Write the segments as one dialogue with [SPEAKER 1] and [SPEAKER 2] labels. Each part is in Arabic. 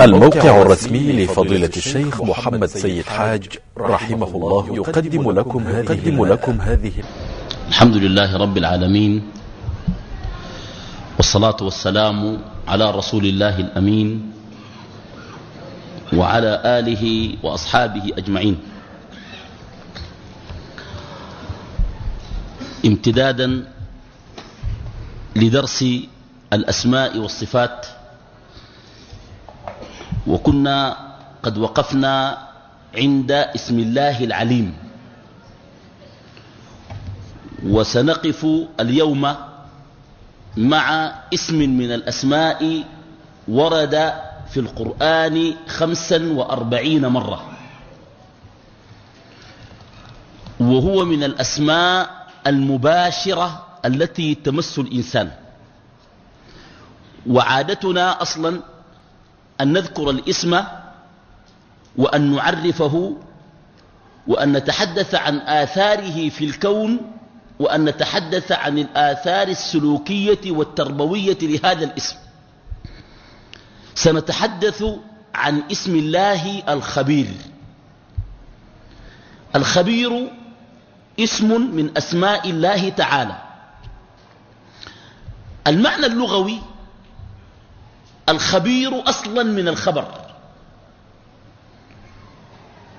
[SPEAKER 1] الموقع الرسمي لفضيلة الشيخ محمد سيد حاج رحمه الله يقدم لكم هذه, لكم هذه الحمد لله رب العالمين والصلاة والسلام على رسول الله الأمين وعلى آله وأصحابه أجمعين امتدادا لدرس الأسماء والصفات وكنا قد وقفنا عند اسم الله العليم وسنقف اليوم مع اسم من الأسماء ورد في القرآن خمسا وأربعين مرة وهو من الأسماء المباشرة التي تمس الإنسان وعادتنا أصلا أن نذكر الاسم وأن نعرفه وأن نتحدث عن آثاره في الكون وأن نتحدث عن الآثار السلوكية والتربوية لهذا الاسم سنتحدث عن اسم الله الخبير الخبير اسم من أسماء الله تعالى المعنى اللغوي الخبير أصلا من الخبر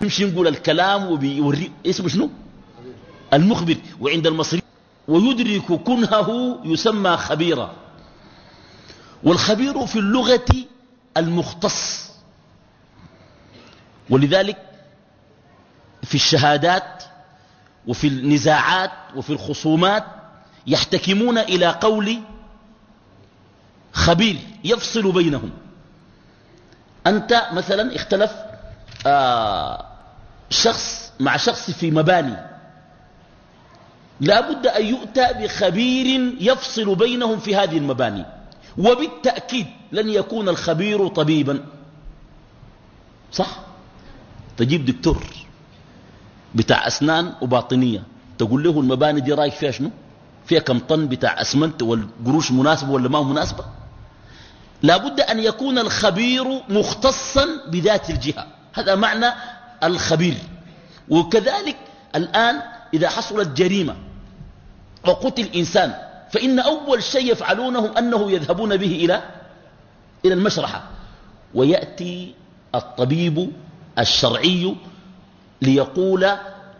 [SPEAKER 1] يمشي نقول الكلام وبيوري اسمه شنو المخبر وعند المصري ويدرك كنهه يسمى خبيرا والخبير في اللغة المختص ولذلك في الشهادات وفي النزاعات وفي الخصومات يحتكمون إلى قول خبير يفصل بينهم أنت مثلا اختلف آه، شخص مع شخص في مباني لا بد أن يؤتى بخبير يفصل بينهم في هذه المباني وبالتأكيد لن يكون الخبير طبيبا صح تجيب دكتور بتاع أسنان وباطنية تقول له المباني دي رايك فيها شنو فيها كم طن بتاع أسمنت والقروش مناسبة ولا ما مناسبة لابد أن يكون الخبير مختصا بذات الجهة هذا معنى الخبير وكذلك الآن إذا حصلت جريمة وقتل إنسان فإن أول شيء يفعلونه أنه يذهبون به إلى إلى المشرحة ويأتي الطبيب الشرعي ليقول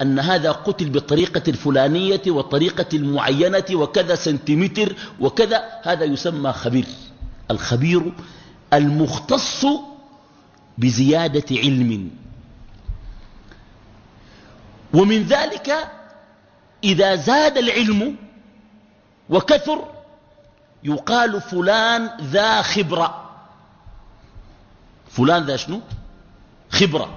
[SPEAKER 1] أن هذا قتل بالطريقة الفلانية والطريقة المعينة وكذا سنتيمتر وكذا هذا يسمى خبير الخبير المختص بزيادة علم ومن ذلك إذا زاد العلم وكثر يقال فلان ذا خبرة فلان ذا شنو خبرة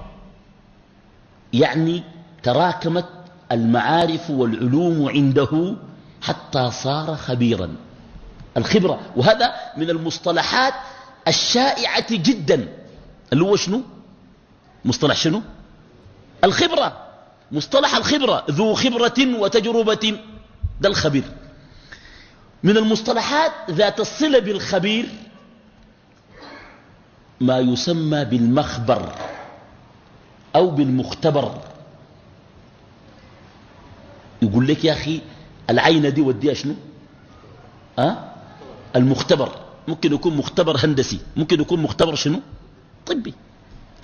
[SPEAKER 1] يعني تراكمت المعارف والعلوم عنده حتى صار خبيرا الخبرة وهذا من المصطلحات الشائعة جدا اللي هو شنو مصطلح شنو الخبرة مصطلح الخبرة ذو خبرة وتجربة ده الخبير من المصطلحات ذات الصلة بالخبير ما يسمى بالمخبر أو بالمختبر يقول لك يا أخي العينة دي وديها شنو أه؟ المختبر ممكن يكون مختبر هندسي ممكن يكون مختبر شنو طبي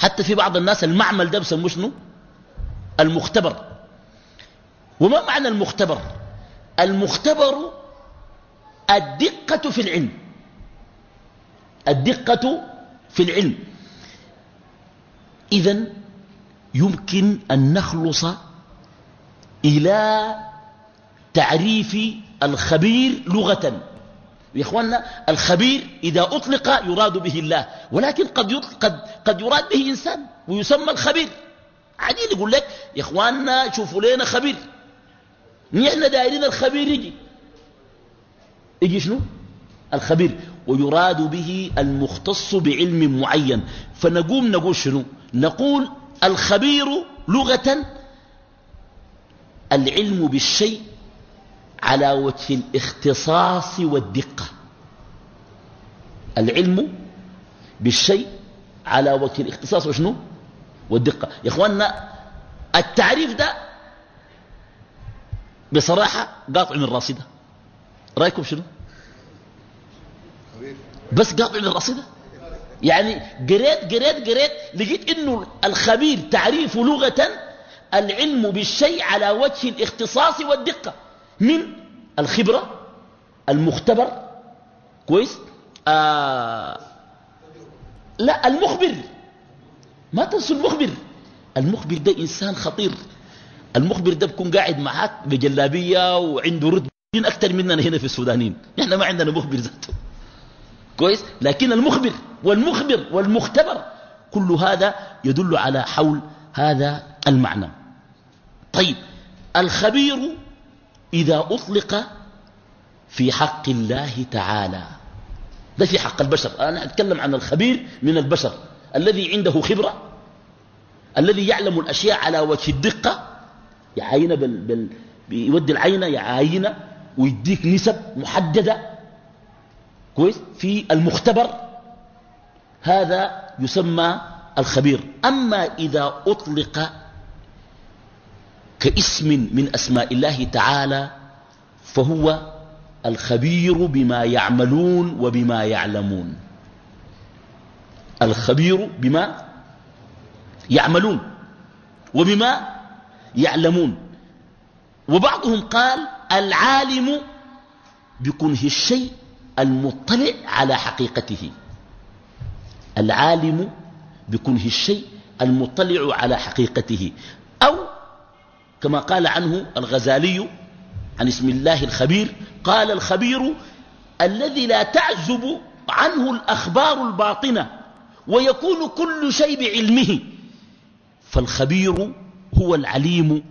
[SPEAKER 1] حتى في بعض الناس المعمل ده بسموه شنو المختبر وما معنى المختبر المختبر الدقة في العلم الدقة في العلم إذا يمكن أن نخلص إلى تعريف الخبير لغة يا اخواننا الخبير إذا أطلق يراد به الله ولكن قد, قد, قد يراد به إنسان ويسمى الخبير عادي يقول لك يا اخواننا شوفوا لنا خبير نحن دايرين الخبير يجي يجي شنو الخبير ويراد به المختص بعلم معين فنقوم نقول شنو نقول الخبير لغة العلم بالشيء على وجه الاختصاص والدقة العلم بالشيء على وجه الاختصاص وشنو والدقة يا اخواننا التعريف ده بصراحة قاطع من راسي رأيكم شنو بس قاطع من راسي يعني قريت قريت قريت لقيت انه الخبير تعريفه لغة العلم بالشيء على وجه الاختصاص والدقة من الخبرة المختبر كويس آه، لا المخبر ما تنسوا المخبر المخبر ده إنسان خطير المخبر ده بكون قاعد معاك بجلابية وعنده رتب أكثر مننا هنا في السودانيين نحن ما عندنا مخبر ذاته كويس لكن المخبر والمخبر والمختبر كل هذا يدل على حول هذا المعنى طيب الخبير إذا أطلق في حق الله تعالى ده في حق البشر أنا أتكلم عن الخبير من البشر الذي عنده خبرة الذي يعلم الأشياء على وجه الدقة يعاين بال بال بيودي العينة يعاين ويديك نسب محددة كويس في المختبر هذا يسمى الخبير أما إذا أطلق كاسم من أسماء الله تعالى فهو الخبير بما يعملون وبما يعلمون الخبير بما يعملون وبما يعلمون وبعضهم قال العالم بكنه الشيء المطلع على حقيقته العالم بكنه الشيء المطلع على حقيقته كما قال عنه الغزالي عن اسم الله الخبير قال الخبير الذي لا تعزب عنه الأخبار الباطنة ويكون كل شيء بعلمه فالخبير هو العليم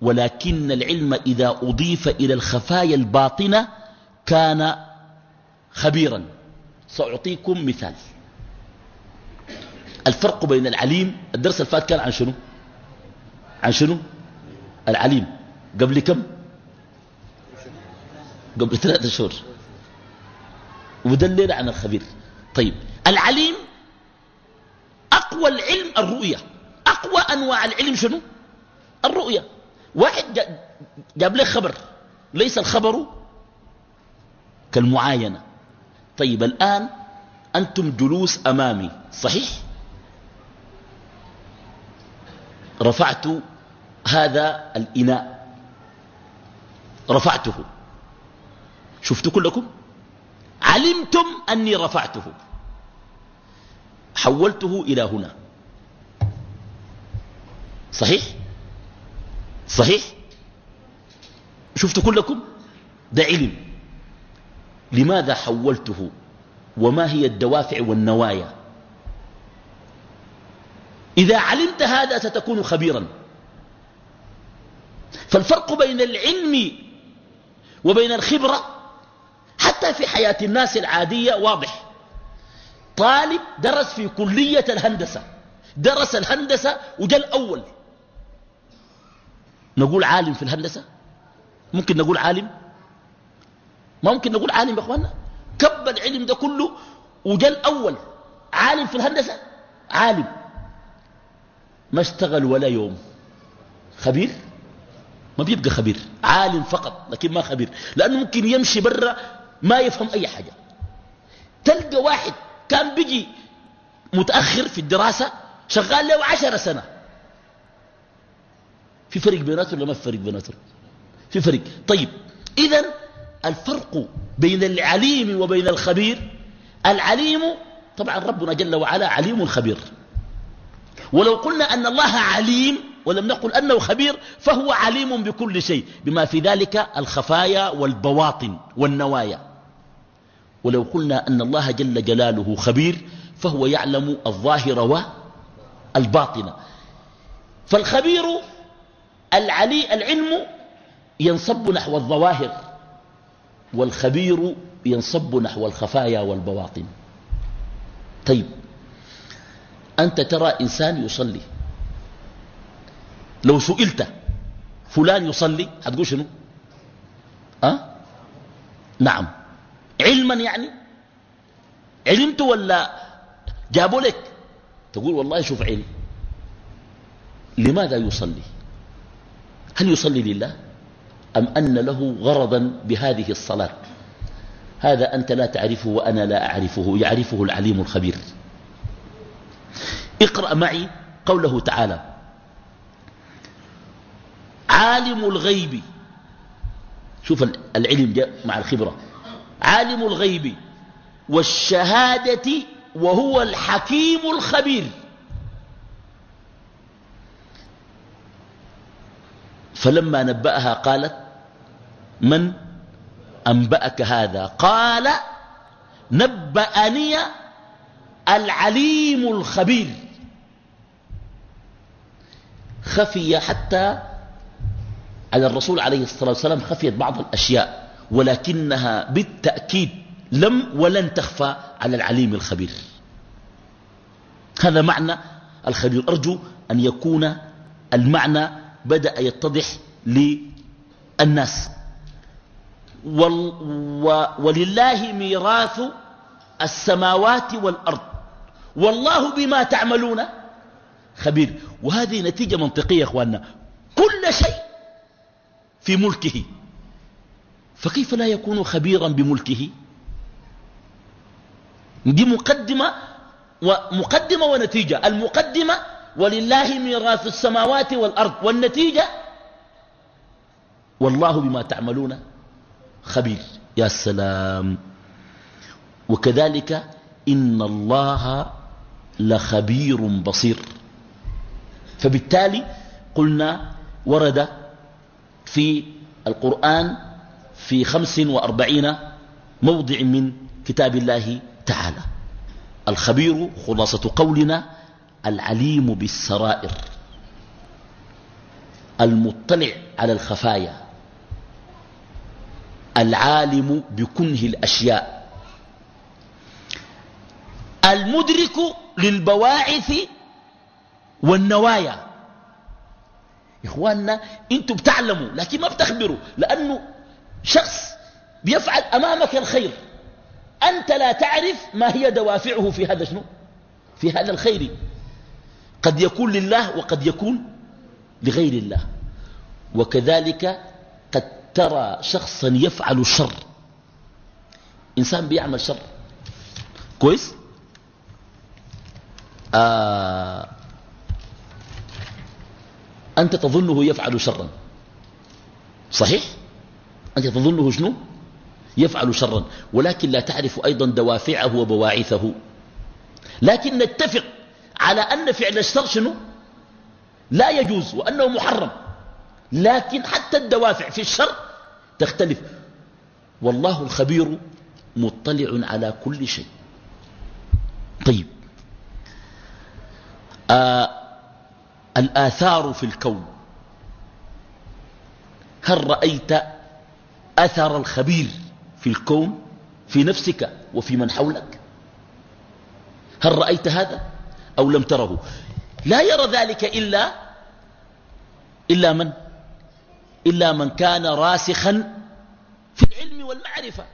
[SPEAKER 1] ولكن العلم إذا أضيف إلى الخفايا الباطنة كان خبيرا سأعطيكم مثال الفرق بين العليم الدرس الفات كان عن شنو عن شنو العليم قبل كم قبل ثلاثة شهور ودلل عن الخبير طيب العليم أقوى العلم الرؤية أقوى أنواع العلم شنو الرؤية واحد جاب له خبر ليس الخبر كالمعاينة طيب الآن أنتم جلوس أمامي صحيح رفعت هذا الإناء رفعته شفتوا كلكم علمتم أني رفعته حولته إلى هنا صحيح صحيح شفتوا كلكم ده علم لماذا حولته وما هي الدوافع والنوايا إذا علمت هذا ستكون خبيراً فالفرق بين العلم وبين الخبرة حتى في حياة الناس العادية واضح طالب درس في كلية الهندسة درس الهندسة وجاء الأول نقول عالم في الهندسة ممكن نقول عالم ما ممكن نقول عالم يا اخوانا كب العلم ده كله وجاء الأول عالم في الهندسة عالم ما اشتغل ولا يوم خبير ما بيبقى خبير عالم فقط لكن ما خبير لأنه ممكن يمشي برا ما يفهم أي حاجة تلقى واحد كان بيجي متأخر في الدراسة شغال له عشر سنة في فرق بيناتهم ولا ما في فرق بيناتهم في فرق طيب إذا الفرق بين العليم وبين الخبير العليم طبعا ربنا جل وعلا عليم خبير ولو قلنا أن الله عليم ولم نقل أنه خبير فهو عليم بكل شيء بما في ذلك الخفايا والبواطن والنوايا ولو قلنا أن الله جل جلاله خبير فهو يعلم الظاهر والباطن فالخبير العلي العلم ينصب نحو الظواهر والخبير ينصب نحو الخفايا والبواطن طيب أنت ترى إنسان يصلي لو سئلت فلان يصلي هتقول شنو أه؟ نعم علما يعني علمت ولا جابوا لك تقول والله شوف علم لماذا يصلي هل يصلي لله أم أن له غرضا بهذه الصلاة هذا أنت لا تعرفه وأنا لا أعرفه يعرفه العليم الخبير اقرأ معي قوله تعالى عالم الغيب شوف العلم جاء مع الخبرة عالم الغيب والشهادة وهو الحكيم الخبير فلما نبأها قالت من أنبأك هذا قال نبأني العليم الخبير خفي حتى على الرسول عليه الصلاة والسلام خفيت بعض الأشياء ولكنها بالتأكيد لم ولن تخفى على العليم الخبير هذا معنى الخبير أرجو أن يكون المعنى بدأ يتضح للناس وال و ولله ميراث السماوات والأرض والله بما تعملون خبير وهذه نتيجة منطقية يا أخواننا كل شيء في ملكه فكيف لا يكون خبيرا بملكه دي مقدمة ومقدمة ونتيجة المقدمة ولله ميراث السماوات والأرض والنتيجة والله بما تعملون خبير يا سلام وكذلك إن الله لخبير بصير فبالتالي قلنا ورد في القرآن في خمس وأربعين موضع من كتاب الله تعالى الخبير خلاصة قولنا العليم بالسرائر المطلع على الخفايا العالم بكنه الأشياء المدرك للبواعث والنوايا إخواننا أنتوا بتعلموا لكن ما بتخبروا لأنه شخص بيفعل أمامك الخير أنت لا تعرف ما هي دوافعه في هذا شنو في هذا الخير قد يكون لله وقد يكون لغير الله وكذلك قد ترى شخصا يفعل الشر إنسان بيعمل شر كويس آه أنت تظنه يفعل شرا صحيح أنت تظنه شنو يفعل شرا ولكن لا تعرف أيضا دوافعه وبواعثه لكن نتفق على أن فعل الشر شنو لا يجوز وأنه محرم لكن حتى الدوافع في الشر تختلف والله الخبير مطلع على كل شيء طيب آه الآثار في الكون هل رأيت أثر الخبير في الكون في نفسك وفي من حولك هل رأيت هذا أو لم تره لا يرى ذلك إلا إلا من إلا من كان راسخا في العلم والمعرفة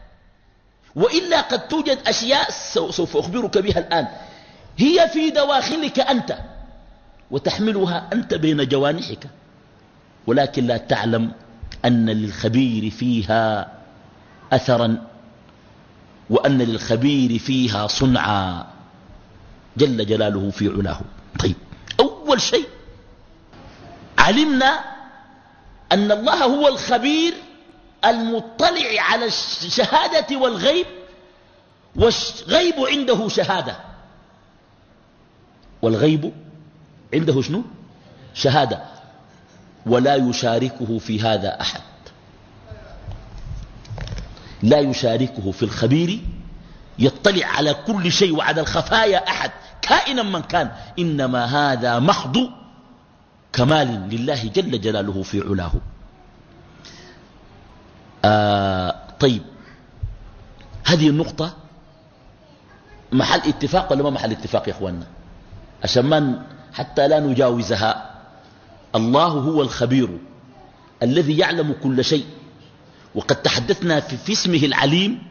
[SPEAKER 1] وإلا قد توجد أشياء سوف أخبرك بها الآن هي في دواخلك أنت وتحملها أنت بين جوانحك ولكن لا تعلم أن للخبير فيها أثرا وأن للخبير فيها صنعا جل جلاله في علاه طيب أول شيء علمنا أن الله هو الخبير المطلع على الشهادة والغيب والغيب عنده شهادة والغيب عنده شنو شهادة ولا يشاركه في هذا أحد لا يشاركه في الخبير يطلع على كل شيء وعلى الخفايا أحد كائنا من كان إنما هذا محض كمال لله جل جلاله في علاه آه طيب هذه النقطة محل اتفاق ولا ما محل اتفاق يا اخواننا عشان ما حتى لا نجاوزها الله هو الخبير الذي يعلم كل شيء وقد تحدثنا في, اسمه العليم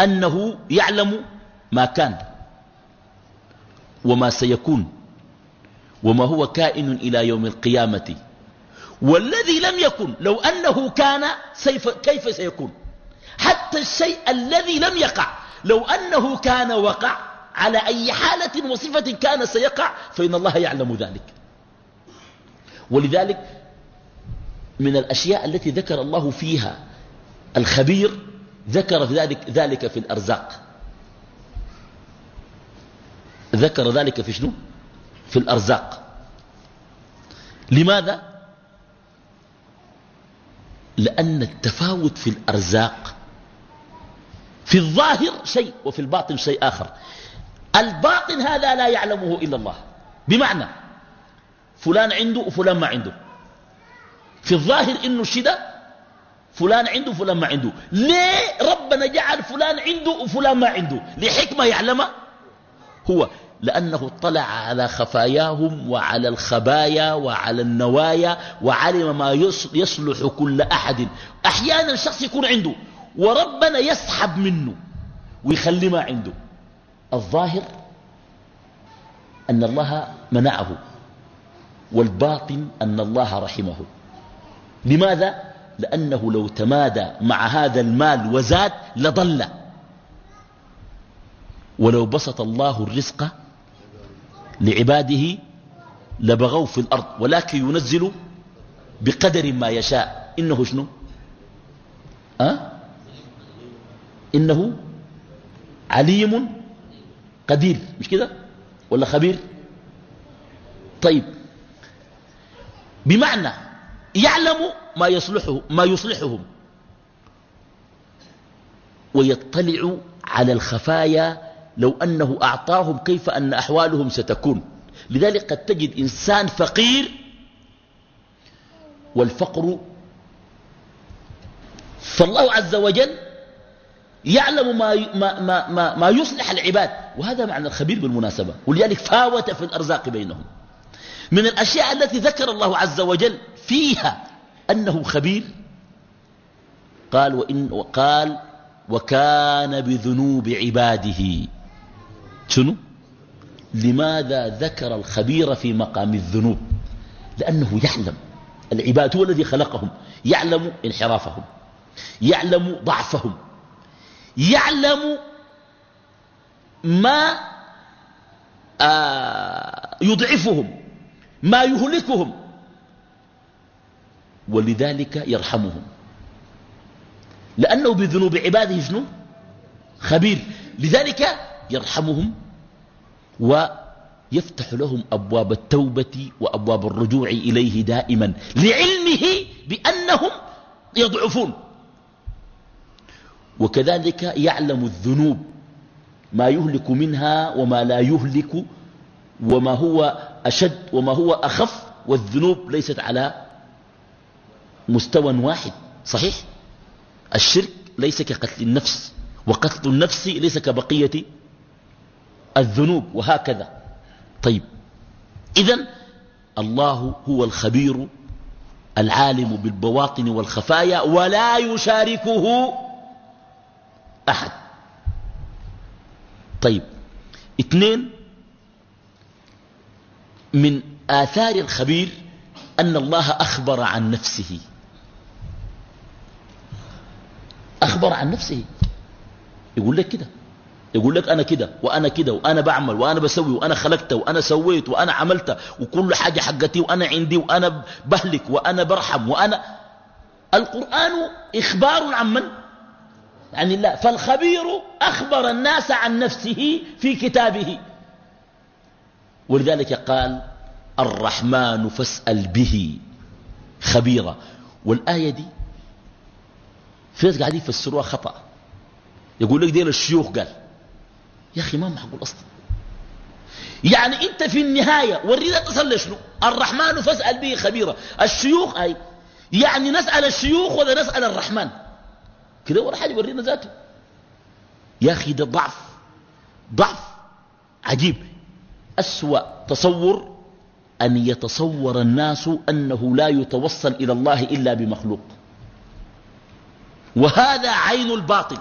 [SPEAKER 1] أنه يعلم ما كان وما سيكون وما هو كائن إلى يوم القيامة والذي لم يكن لو أنه كان كيف سيكون حتى الشيء الذي لم يقع لو أنه كان وقع على أي حالة وصفة كان سيقع فإن الله يعلم ذلك ولذلك من الأشياء التي ذكر الله فيها الخبير ذكر ذلك, ذلك في الأرزاق ذكر ذلك في شنو في الأرزاق لماذا لأن التفاوت في الأرزاق في الظاهر شيء وفي الباطن شيء آخر الباطن هذا لا يعلمه إلا الله بمعنى فلان عنده وفلان ما عنده في الظاهر إنه شدة فلان عنده وفلان ما عنده ليه ربنا جعل فلان عنده وفلان ما عنده لحكمة يعلمها هو لأنه اطلع على خفاياهم وعلى الخبايا وعلى النوايا وعلم ما يصلح كل أحد أحيانا الشخص يكون عنده وربنا يسحب منه ويخلي ما عنده الظاهر أن الله منعه والباطن أن الله رحمه لماذا؟ لأنه لو تمادى مع هذا المال وزاد لضل ولو بسط الله الرزق لعباده لبغوا في الأرض ولكن ينزل بقدر ما يشاء إنه شنو أه؟ إنه عليم قدير مش كده ولا خبير طيب بمعنى يعلم ما يصلحه ما يصلحهم ويطلع على الخفايا لو أنه أعطاهم كيف أن أحوالهم ستكون لذلك قد تجد إنسان فقير والفقر فالله عز وجل يعلم ما, ما, ما, ما, يصلح العباد وهذا معنى الخبير بالمناسبة ولذلك فاوت في الأرزاق بينهم من الأشياء التي ذكر الله عز وجل فيها أنه خبير قال وإن وقال وكان بذنوب عباده شنو لماذا ذكر الخبير في مقام الذنوب لأنه يعلم العباد هو الذي خلقهم يعلم انحرافهم يعلم ضعفهم يعلم ما يضعفهم ما يهلكهم ولذلك يرحمهم لأنه بذنوب عباده شنو خبير لذلك يرحمهم ويفتح لهم أبواب التوبة وأبواب الرجوع إليه دائما لعلمه بأنهم يضعفون وكذلك يعلم الذنوب ما يهلك منها وما لا يهلك وما هو أشد وما هو أخف والذنوب ليست على مستوى واحد صحيح الشرك ليس كقتل النفس وقتل النفس ليس كبقية الذنوب وهكذا طيب إذا الله هو الخبير العالم بالبواطن والخفايا ولا يشاركه أحد طيب اثنين من آثار الخبير أن الله أخبر عن نفسه أخبر عن نفسه يقول لك كده يقول لك أنا كده وأنا كده وأنا بعمل وأنا بسوي وأنا خلقت وأنا سويت وأنا عملت وكل حاجة حقتي وأنا عندي وأنا بهلك وأنا برحم وأنا القرآن إخبار عن من؟ عن يعني الله فالخبير أخبر الناس عن نفسه في كتابه ولذلك قال الرحمن فاسأل به خبيرا والآية دي في ناس قاعدين يفسروها خطأ يقول لك دير الشيوخ قال يا أخي ما معقول أصلا يعني أنت في النهاية ورينا تصل لشنو الرحمن فاسأل به خبيرا الشيوخ أي يعني نسأل الشيوخ ولا نسأل الرحمن كده ولا حاجة يورينا ذاته يا أخي ده ضعف ضعف عجيب أسوأ تصور أن يتصور الناس أنه لا يتوصل إلى الله إلا بمخلوق وهذا عين الباطل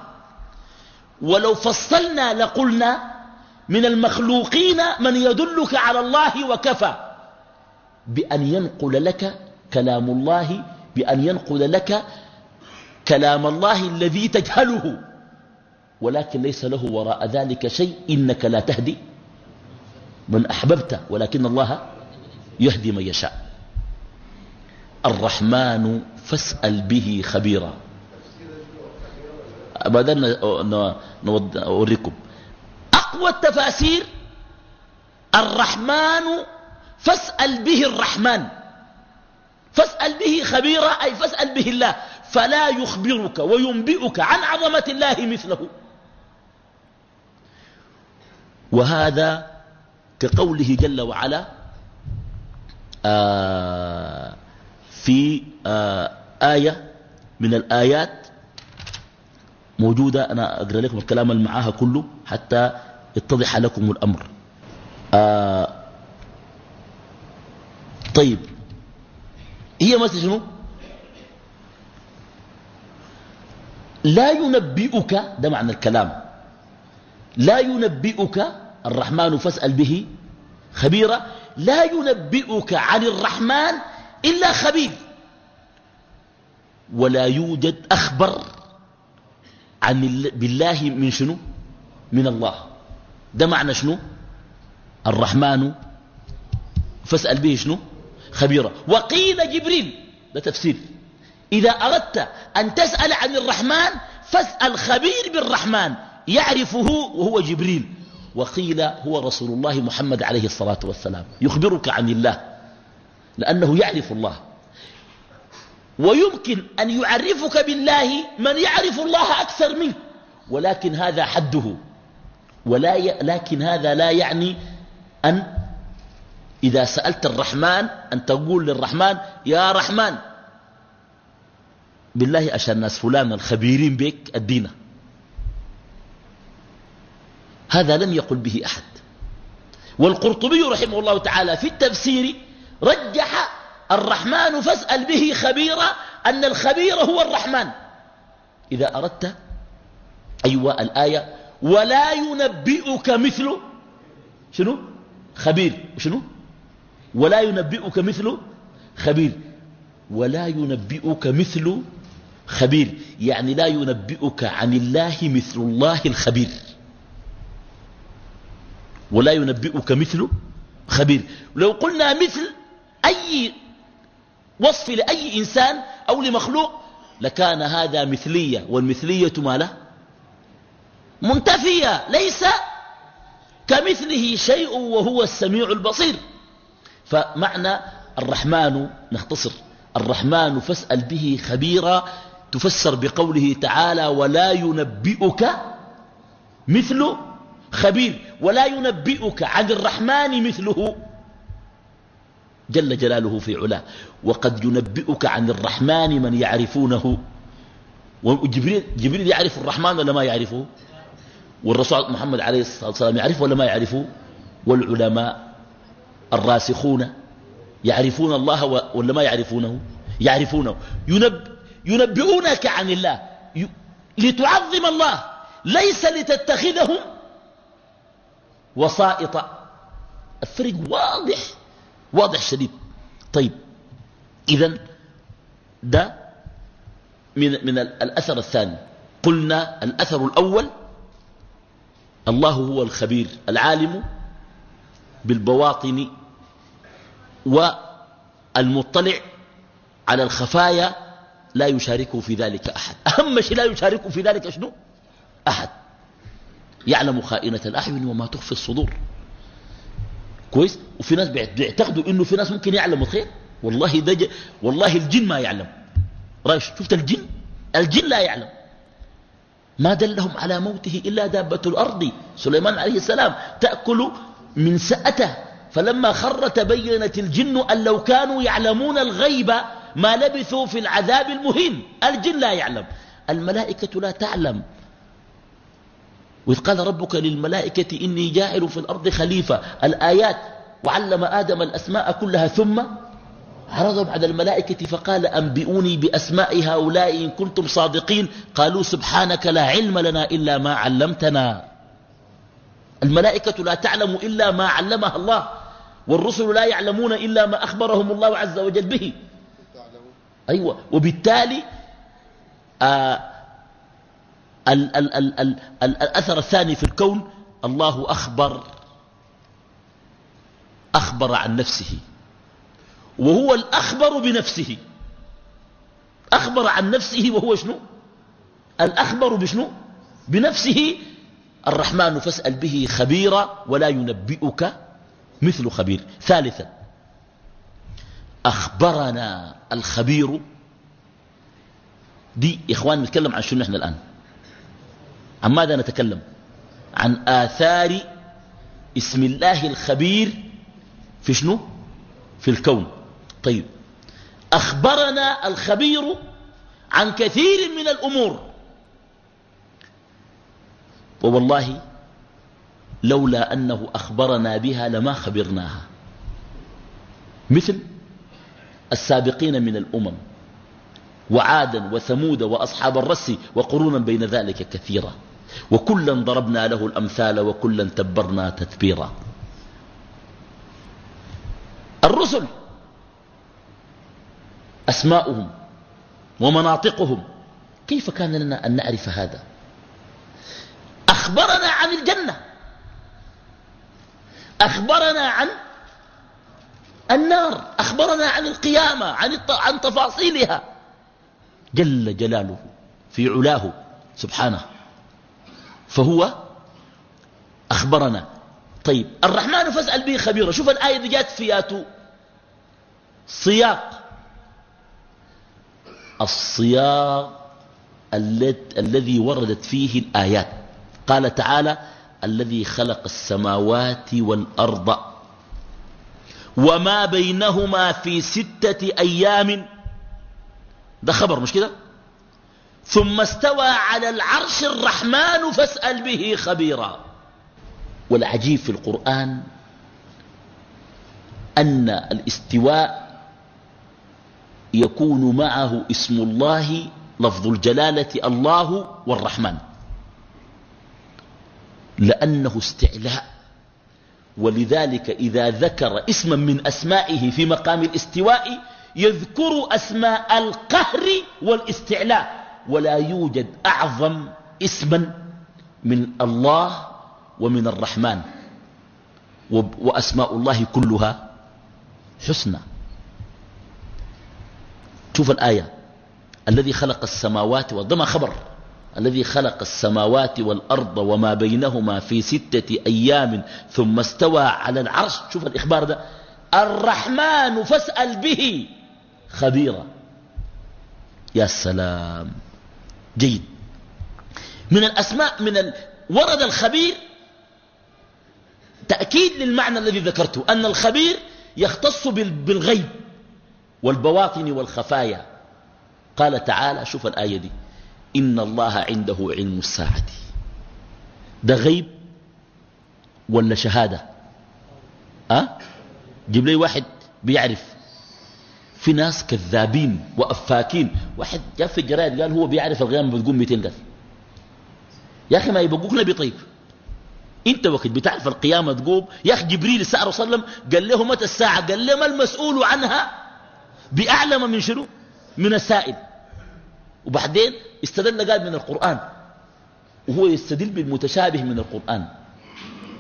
[SPEAKER 1] ولو فصلنا لقلنا من المخلوقين من يدلك على الله وكفى بأن ينقل لك كلام الله بأن ينقل لك كلام الله الذي تجهله ولكن ليس له وراء ذلك شيء إنك لا تهدي من أحببت ولكن الله يهدي من يشاء الرحمن فاسأل به خبيرا بدل نوريكم أقوى التفاسير الرحمن فاسأل به الرحمن فاسأل به خبيرا أي فاسأل به الله فلا يخبرك وينبئك عن عظمة الله مثله وهذا كقوله جل وعلا آه في آه آية من الآيات موجودة أنا أقرأ لكم الكلام المعاها كله حتى يتضح لكم الأمر آه طيب هي مثل شنو لا ينبئك ده معنى الكلام لا ينبئك الرحمن فاسأل به خبيرا لا ينبئك عن الرحمن إلا خبير ولا يوجد أخبر عن بالله من شنو من الله ده معنى شنو الرحمن فاسأل به شنو خبيرا وقيل جبريل ده تفسير إذا أردت أن تسأل عن الرحمن فاسأل خبير بالرحمن يعرفه وهو جبريل وقيل هو رسول الله محمد عليه الصلاة والسلام يخبرك عن الله لأنه يعرف الله ويمكن أن يعرفك بالله من يعرف الله أكثر منه ولكن هذا حده ولا ي... لكن هذا لا يعني أن إذا سألت الرحمن أن تقول للرحمن يا رحمن بالله عشان ناس فلان الخبيرين بك الدين هذا لم يقل به أحد والقرطبي رحمه الله تعالى في التفسير رجح الرحمن فاسأل به خبيرا أن الخبير هو الرحمن إذا أردت أيوة الآية ولا ينبئك مثل شنو خبير شنو ولا ينبئك مثل خبير ولا ينبئك مثل خبير يعني لا ينبئك عن الله مثل الله الخبير ولا ينبئك مثل خبير لو قلنا مثل أي وصف لأي إنسان أو لمخلوق لكان هذا مثلية والمثلية ما له منتفية ليس كمثله شيء وهو السميع البصير فمعنى الرحمن نختصر الرحمن فاسأل به خبيرا تفسر بقوله تعالى ولا ينبئك مثل خبير ولا ينبئك عن الرحمن مثله جل جلاله في علاه وقد ينبئك عن الرحمن من يعرفونه وجبريل جبريل يعرف الرحمن ولا ما يعرفه والرسول محمد عليه الصلاة والسلام يعرفه ولا ما يعرفه والعلماء الراسخون يعرفون الله ولا ما يعرفونه يعرفونه ينب ينبئونك عن الله لتعظم الله ليس لتتخذهم وسائط الفرق واضح واضح شديد طيب إذا ده من, من الأثر الثاني قلنا الأثر الأول الله هو الخبير العالم بالبواطن والمطلع على الخفايا لا يشاركه في ذلك أحد أهم شيء لا يشاركه في ذلك شنو أحد يعلم خائنة الأعين وما تخفي الصدور كويس وفي ناس بيعتقدوا انه في ناس ممكن يعلموا الخير والله دج والله الجن ما يعلم رايش شفت الجن الجن لا يعلم ما دلهم على موته الا دابه الارض سليمان عليه السلام تاكل من سأته فلما خر تبينت الجن ان لو كانوا يعلمون الغيب ما لبثوا في العذاب المهين الجن لا يعلم الملائكة لا تعلم وإذ قال ربك للملائكة إني جاعل في الأرض خليفة الآيات وعلم آدم الأسماء كلها ثم عرضهم على الملائكة فقال أنبئوني بأسماء هؤلاء إن كنتم صادقين قالوا سبحانك لا علم لنا إلا ما علمتنا الملائكة لا تعلم إلا ما علمها الله والرسل لا يعلمون إلا ما أخبرهم الله عز وجل به أيوة وبالتالي آه ال ال ال ال ال الأثر الثاني في الكون الله أخبر أخبر عن نفسه وهو الأخبر بنفسه أخبر عن نفسه وهو شنو الأخبر بشنو بنفسه الرحمن فاسأل به خبيرا ولا ينبئك مثل خبير ثالثا أخبرنا الخبير دي إخوان نتكلم عن شو نحن الآن عن ماذا نتكلم عن آثار اسم الله الخبير في شنو في الكون طيب أخبرنا الخبير عن كثير من الأمور ووالله لولا أنه أخبرنا بها لما خبرناها مثل السابقين من الأمم وعادا وثمود وأصحاب الرس وقرونا بين ذلك كثيرة وكلا ضربنا له الأمثال وكلا تبرنا تتبيرا الرسل أسماؤهم ومناطقهم كيف كان لنا أن نعرف هذا أخبرنا عن الجنة أخبرنا عن النار أخبرنا عن القيامة عن, عن تفاصيلها جل جلاله في علاه سبحانه فهو أخبرنا طيب الرحمن فاسأل به خبيرا شوف الآية دي جات فيات صياق الصياق الذي وردت فيه الآيات قال تعالى الذي خلق السماوات والأرض وما بينهما في ستة أيام ده خبر مش كده ثم استوى على العرش الرحمن فاسأل به خبيرا والعجيب في القرآن أن الاستواء يكون معه اسم الله لفظ الجلالة الله والرحمن لأنه استعلاء ولذلك إذا ذكر اسما من أسمائه في مقام الاستواء يذكر أسماء القهر والاستعلاء ولا يوجد أعظم اسما من الله ومن الرحمن وأسماء الله كلها حسنى شوف الآية الذي خلق السماوات والضمى خبر الذي خلق السماوات والأرض وما بينهما في ستة أيام ثم استوى على العرش شوف الإخبار ده الرحمن فاسأل به خبيرا يا سلام جيد من الأسماء من ال... ورد الخبير تأكيد للمعنى الذي ذكرته أن الخبير يختص بالغيب والبواطن والخفايا قال تعالى شوف الآية دي إن الله عنده علم الساعة ده غيب ولا شهادة أه؟ جيب لي واحد بيعرف في ناس كذابين وأفاكين واحد جاء في الجرائد قال هو بيعرف القيامة بتقوم 200 قال يا أخي ما يبقوك نبي طيب انت وقت بتعرف القيامة تقوم يا أخي جبريل الساعة صلى الله عليه وسلم قال له متى الساعة قال له ما المسؤول عنها بأعلم من شنو من السائل وبعدين استدل قال من القرآن وهو يستدل بالمتشابه من القرآن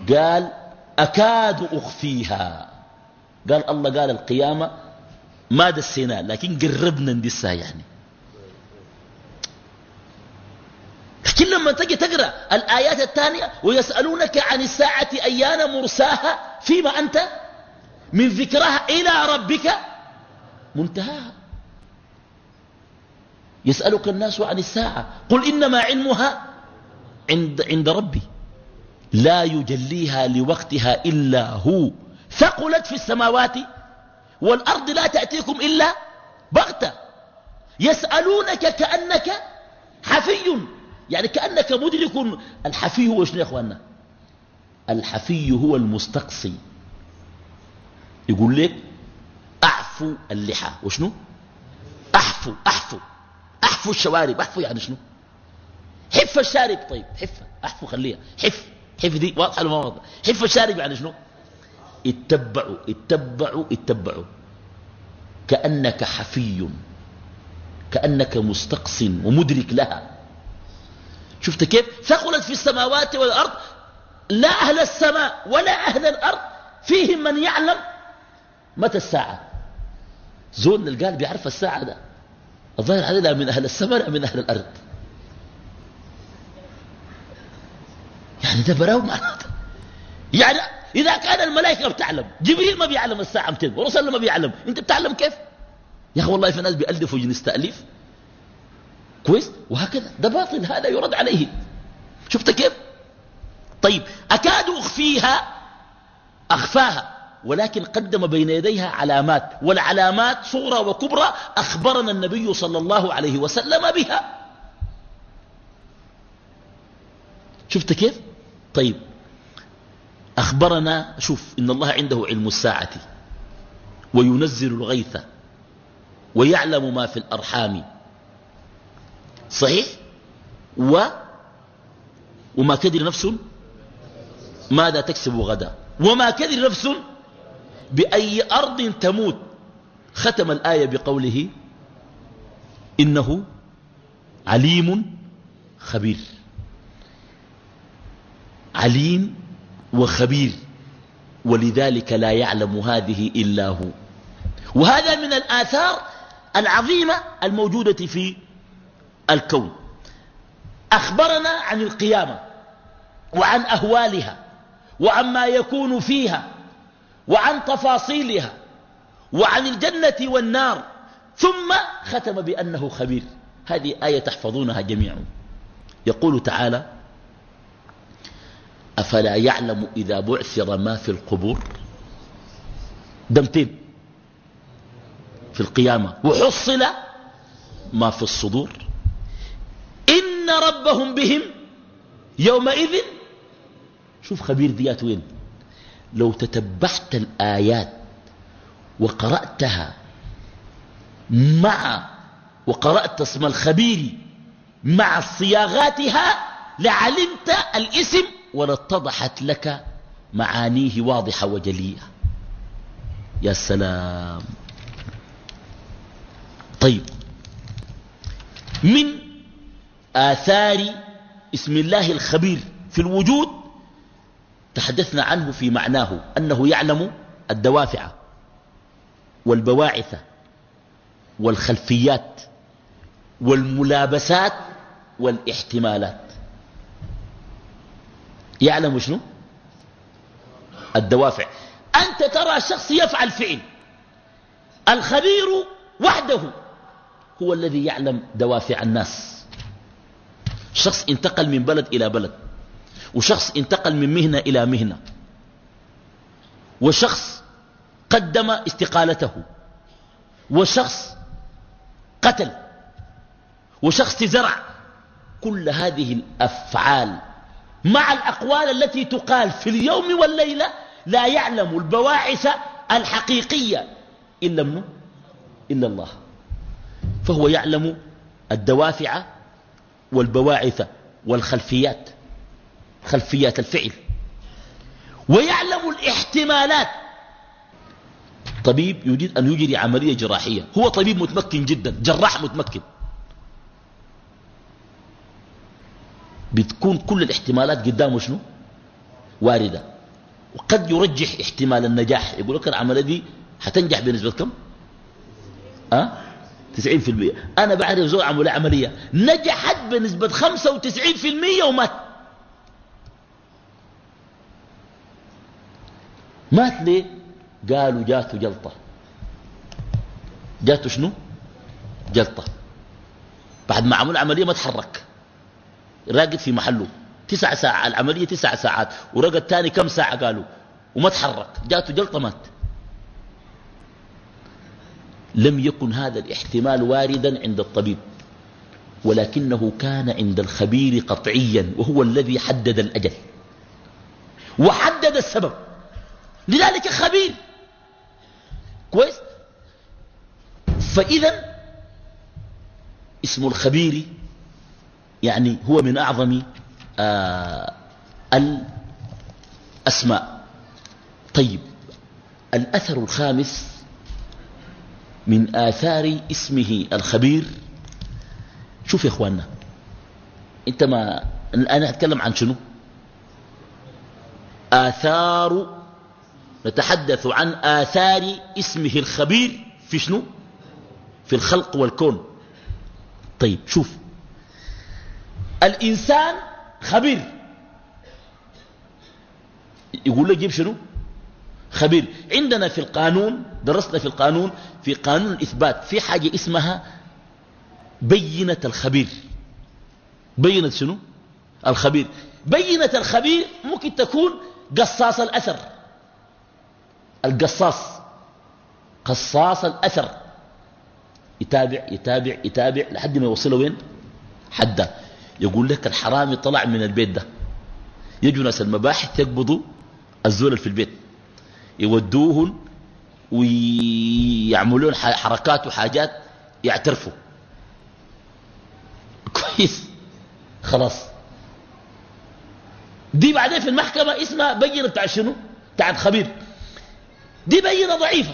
[SPEAKER 1] قال أكاد أخفيها قال الله قال القيامة ما دسيناه لكن قربنا ندسها يعني لكن لما تجي تقرأ الآيات الثانية ويسألونك عن الساعة أيان مرساها فيما أنت من ذكرها إلى ربك منتهاها يسألك الناس عن الساعة قل إنما علمها عند, عند ربي لا يجليها لوقتها إلا هو ثقلت في السماوات والأرض لا تأتيكم إلا بغتة يسألونك كأنك حفي يعني كأنك مدرك الحفي هو شنو يا أخواننا الحفي هو المستقصي يقول لك أعفو اللحى وشنو أحفو أحفو احفوا الشوارب احفوا يعني شنو حف الشارب طيب حف احفوا خليها حف حف دي واضحه ولا ما واضحه حف الشارب يعني شنو اتبعوا اتبعوا اتبعوا كانك حفي كانك مستقص ومدرك لها شفت كيف ثقلت في السماوات والارض لا اهل السماء ولا اهل الارض فيهم من يعلم متى الساعه زول القلب بيعرف الساعه ده الظاهر هذا من أهل السماء لا من أهل الأرض يعني ده براو معناته يعني إذا كان الملائكة بتعلم جبريل ما بيعلم الساعة متين ورسول ما بيعلم أنت بتعلم كيف يا أخي والله في ناس بيألفوا جنس تأليف كويس وهكذا ده باطل هذا يرد عليه شفت كيف طيب أكاد أخفيها أخفاها ولكن قدم بين يديها علامات والعلامات صغرى وكبرى أخبرنا النبي صلى الله عليه وسلم بها شفت كيف طيب أخبرنا شوف إن الله عنده علم الساعة وينزل الغيث ويعلم ما في الأرحام صحيح و وما كدر نفس ماذا تكسب غدا وما كدر نفس بأي أرض تموت ختم الآية بقوله إنه عليم خبير عليم وخبير ولذلك لا يعلم هذه إلا هو وهذا من الآثار العظيمة الموجودة في الكون أخبرنا عن القيامة وعن أهوالها وعما يكون فيها وعن تفاصيلها وعن الجنة والنار ثم ختم بأنه خبير هذه آية تحفظونها جميعا يقول تعالى أفلا يعلم إذا بعثر ما في القبور دمتين في القيامة وحصل ما في الصدور إن ربهم بهم يومئذ شوف خبير ديات وين لو تتبعت الآيات وقرأتها مع وقرأت اسم الخبير مع صياغاتها لعلمت الاسم ولاتضحت لك معانيه واضحة وجلية يا سلام طيب من آثار اسم الله الخبير في الوجود تحدثنا عنه في معناه أنه يعلم الدوافع والبواعث والخلفيات والملابسات والاحتمالات يعلم شنو الدوافع أنت ترى شخص يفعل فعل الخبير وحده هو الذي يعلم دوافع الناس شخص انتقل من بلد إلى بلد وشخص انتقل من مهنة إلى مهنة وشخص قدم استقالته وشخص قتل وشخص زرع كل هذه الأفعال مع الأقوال التي تقال في اليوم والليلة لا يعلم البواعث الحقيقية إلا من إلا الله فهو يعلم الدوافع والبواعث والخلفيات خلفيات الفعل ويعلم الاحتمالات طبيب يريد أن يجري عملية جراحية هو طبيب متمكن جدا جراح متمكن بتكون كل الاحتمالات قدامه شنو واردة وقد يرجح احتمال النجاح يقول لك العملية دي هتنجح بنسبة كم أه؟ 90% أنا بعرف زوج عملية عملية نجحت بنسبة 95% ومات مات ليه قالوا جاته جلطة جاته شنو جلطة بعد ما عمل عملية ما تحرك راقد في محله تسع ساعات العملية تسع ساعات ورقد تاني كم ساعة قالوا وما تحرك جاته جلطة مات لم يكن هذا الاحتمال واردا عند الطبيب ولكنه كان عند الخبير قطعيا وهو الذي حدد الأجل وحدد السبب لذلك خبير كويس فإذا اسم الخبير يعني هو من أعظم آه الأسماء طيب الأثر الخامس من آثار اسمه الخبير شوف يا أخوانا انت ما أنا أتكلم عن شنو آثار نتحدث عن آثار اسمه الخبير في شنو في الخلق والكون طيب شوف الإنسان خبير يقول له جيب شنو خبير عندنا في القانون درسنا في القانون في قانون الإثبات في حاجة اسمها بينة الخبير بينة شنو الخبير بينة الخبير ممكن تكون قصاص الأثر القصاص قصاص الأثر يتابع يتابع يتابع لحد ما يوصله وين حده يقول لك الحرامي طلع من البيت ده يجوا ناس المباحث يقبضوا الزول في البيت يودوهم ويعملون حركات وحاجات يعترفوا كويس خلاص دي بعدين في المحكمة اسمها بينة بتاع شنو بتاع خبير دي بينة ضعيفة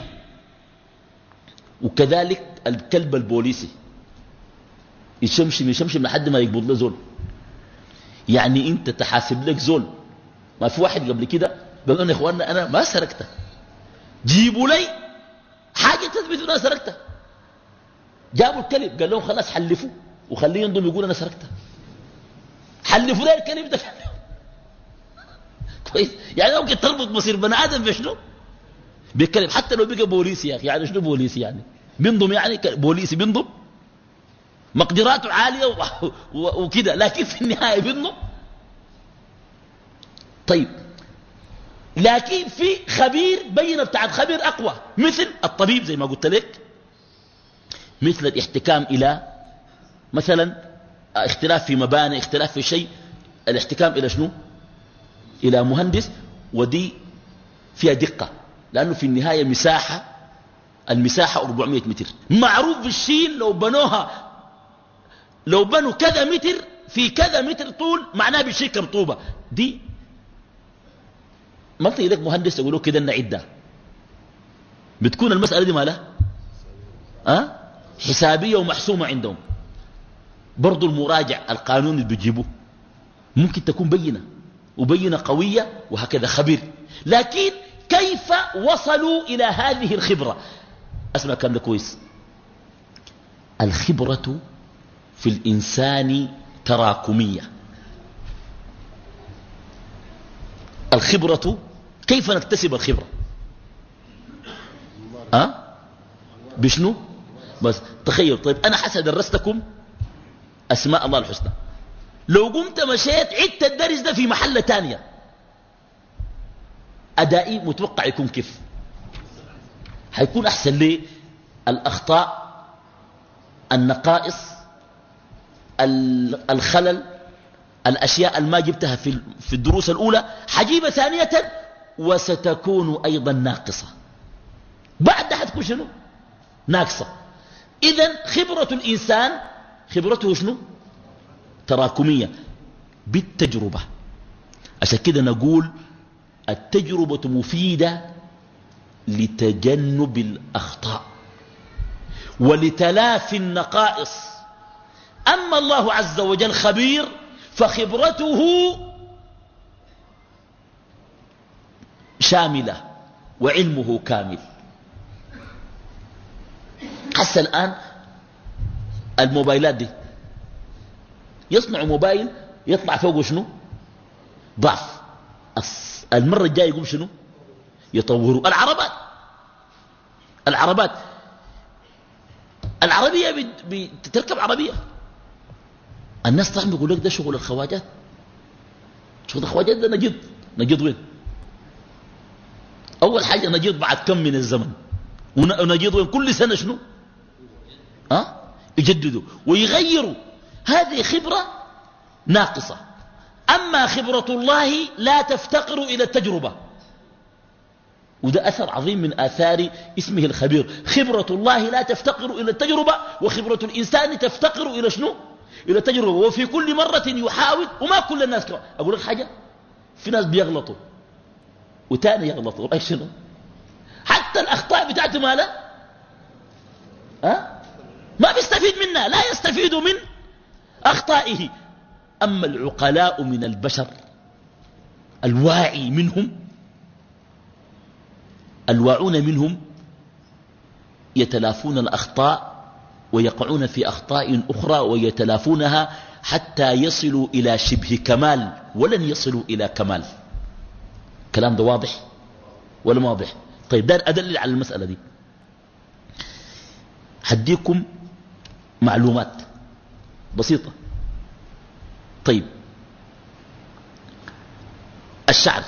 [SPEAKER 1] وكذلك الكلب البوليسي يشمشم يشمشم لحد ما يقبض له زول يعني انت تحاسب لك زول ما في واحد قبل كده قال انا يا اخواننا انا ما سرقته جيبوا لي حاجه تثبت ان انا سرقته جابوا الكلب قال لهم خلاص حلفوا وخليه ينضم يقول انا سرقته حلفوا لي الكلب ده كويس يعني ممكن تربط مصير بني ادم في شنو بيتكلم حتى لو بقى بوليس يا اخي يعني شنو بوليس يعني بينضم يعني بوليس بينضم مقدراته عاليه وكده لكن في النهايه بينضم طيب لكن في خبير بينه بتاع الخبير اقوى مثل الطبيب زي ما قلت لك مثل الاحتكام الى مثلا اختلاف في مباني اختلاف في شيء الاحتكام الى شنو الى مهندس ودي فيها دقه لأنه في النهاية مساحة المساحة 400 متر معروف الشين لو بنوها لو بنوا كذا متر في كذا متر طول معناه بشيك كم طوبة دي ما تجي لك مهندس يقولوا كده نعدها بتكون المسألة دي مالها أه؟ حسابية ومحسومة عندهم برضو المراجع القانون اللي بتجيبه ممكن تكون بينة وبينة قوية وهكذا خبير لكن كيف وصلوا إلى هذه الخبرة أسمع كلام ده كويس الخبرة في الإنسان تراكمية الخبرة كيف نكتسب الخبرة أه؟ بشنو بس تخيل طيب أنا حسن درستكم أسماء الله الحسنى لو قمت مشيت عدت الدرس ده في محلة تانية أدائي متوقع يكون كيف حيكون أحسن لي الأخطاء النقائص الخلل الأشياء اللي ما جبتها في الدروس الأولى حجيبة ثانية وستكون أيضا ناقصة بعد حتكون شنو ناقصة إذا خبرة الإنسان خبرته شنو تراكمية بالتجربة عشان كده نقول التجربة مفيدة لتجنب الأخطاء ولتلافي النقائص أما الله عز وجل خبير فخبرته شاملة وعلمه كامل حتى الآن الموبايلات دي يصنع موبايل يطلع فوقه شنو ضعف المرة الجاية يقوم شنو يطوروا العربات العربات العربية بتركب عربية الناس طبعا يقول لك ده شغل الخواجات شغل الخواجات ده نجد نجد وين أول حاجة نجد بعد كم من الزمن ونجد وين كل سنة شنو أه؟ يجددوا ويغيروا هذه خبرة ناقصة أما خبرة الله لا تفتقر إلى التجربة وده أثر عظيم من آثار اسمه الخبير خبرة الله لا تفتقر إلى التجربة وخبرة الإنسان تفتقر إلى شنو إلى التجربة وفي كل مرة يحاول وما كل الناس كمان أقول لك حاجة في ناس بيغلطوا وتاني يغلطوا أي شنو حتى الأخطاء بتاعته لا؟ أه؟ ما بيستفيد منها لا يستفيد من أخطائه أما العقلاء من البشر الواعي منهم الواعون منهم يتلافون الأخطاء ويقعون في أخطاء أخرى ويتلافونها حتى يصلوا إلى شبه كمال ولن يصلوا إلى كمال كلام ده واضح ولا ما واضح طيب دار أدلل على المسألة دي هديكم معلومات بسيطة طيب الشعر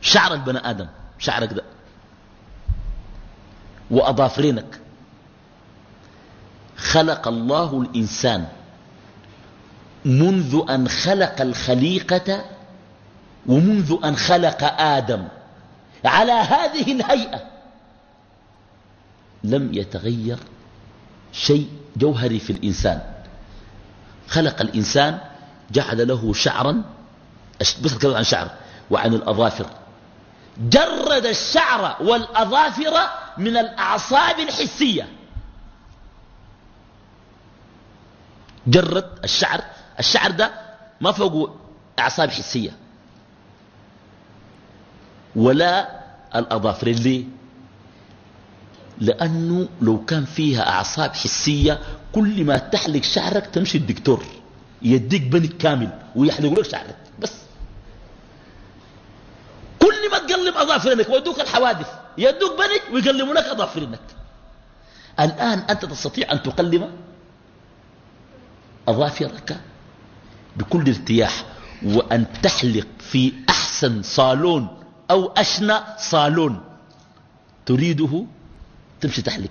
[SPEAKER 1] شعر البناء آدم شعرك ده وأظافرينك خلق الله الإنسان منذ أن خلق الخليقة ومنذ أن خلق آدم على هذه الهيئة لم يتغير شيء جوهري في الإنسان خلق الإنسان جعل له شعرا بس أتكلم عن شعر وعن الأظافر جرد الشعر والأظافر من الأعصاب الحسية جرد الشعر الشعر ده ما فوقه أعصاب حسية ولا الأظافر ليه لأنه لو كان فيها أعصاب حسية كل ما تحلق شعرك تمشي الدكتور يديك بنك كامل ويحلق لك شعرك بس كل ما تقلب اظافرنك ويدوك الحوادث يدوك بنك ويقلبوا لك اظافرنك الان انت تستطيع ان تقلب اظافرك بكل ارتياح وأن تحلق في أحسن صالون أو أشنى صالون تريده تمشي تحلق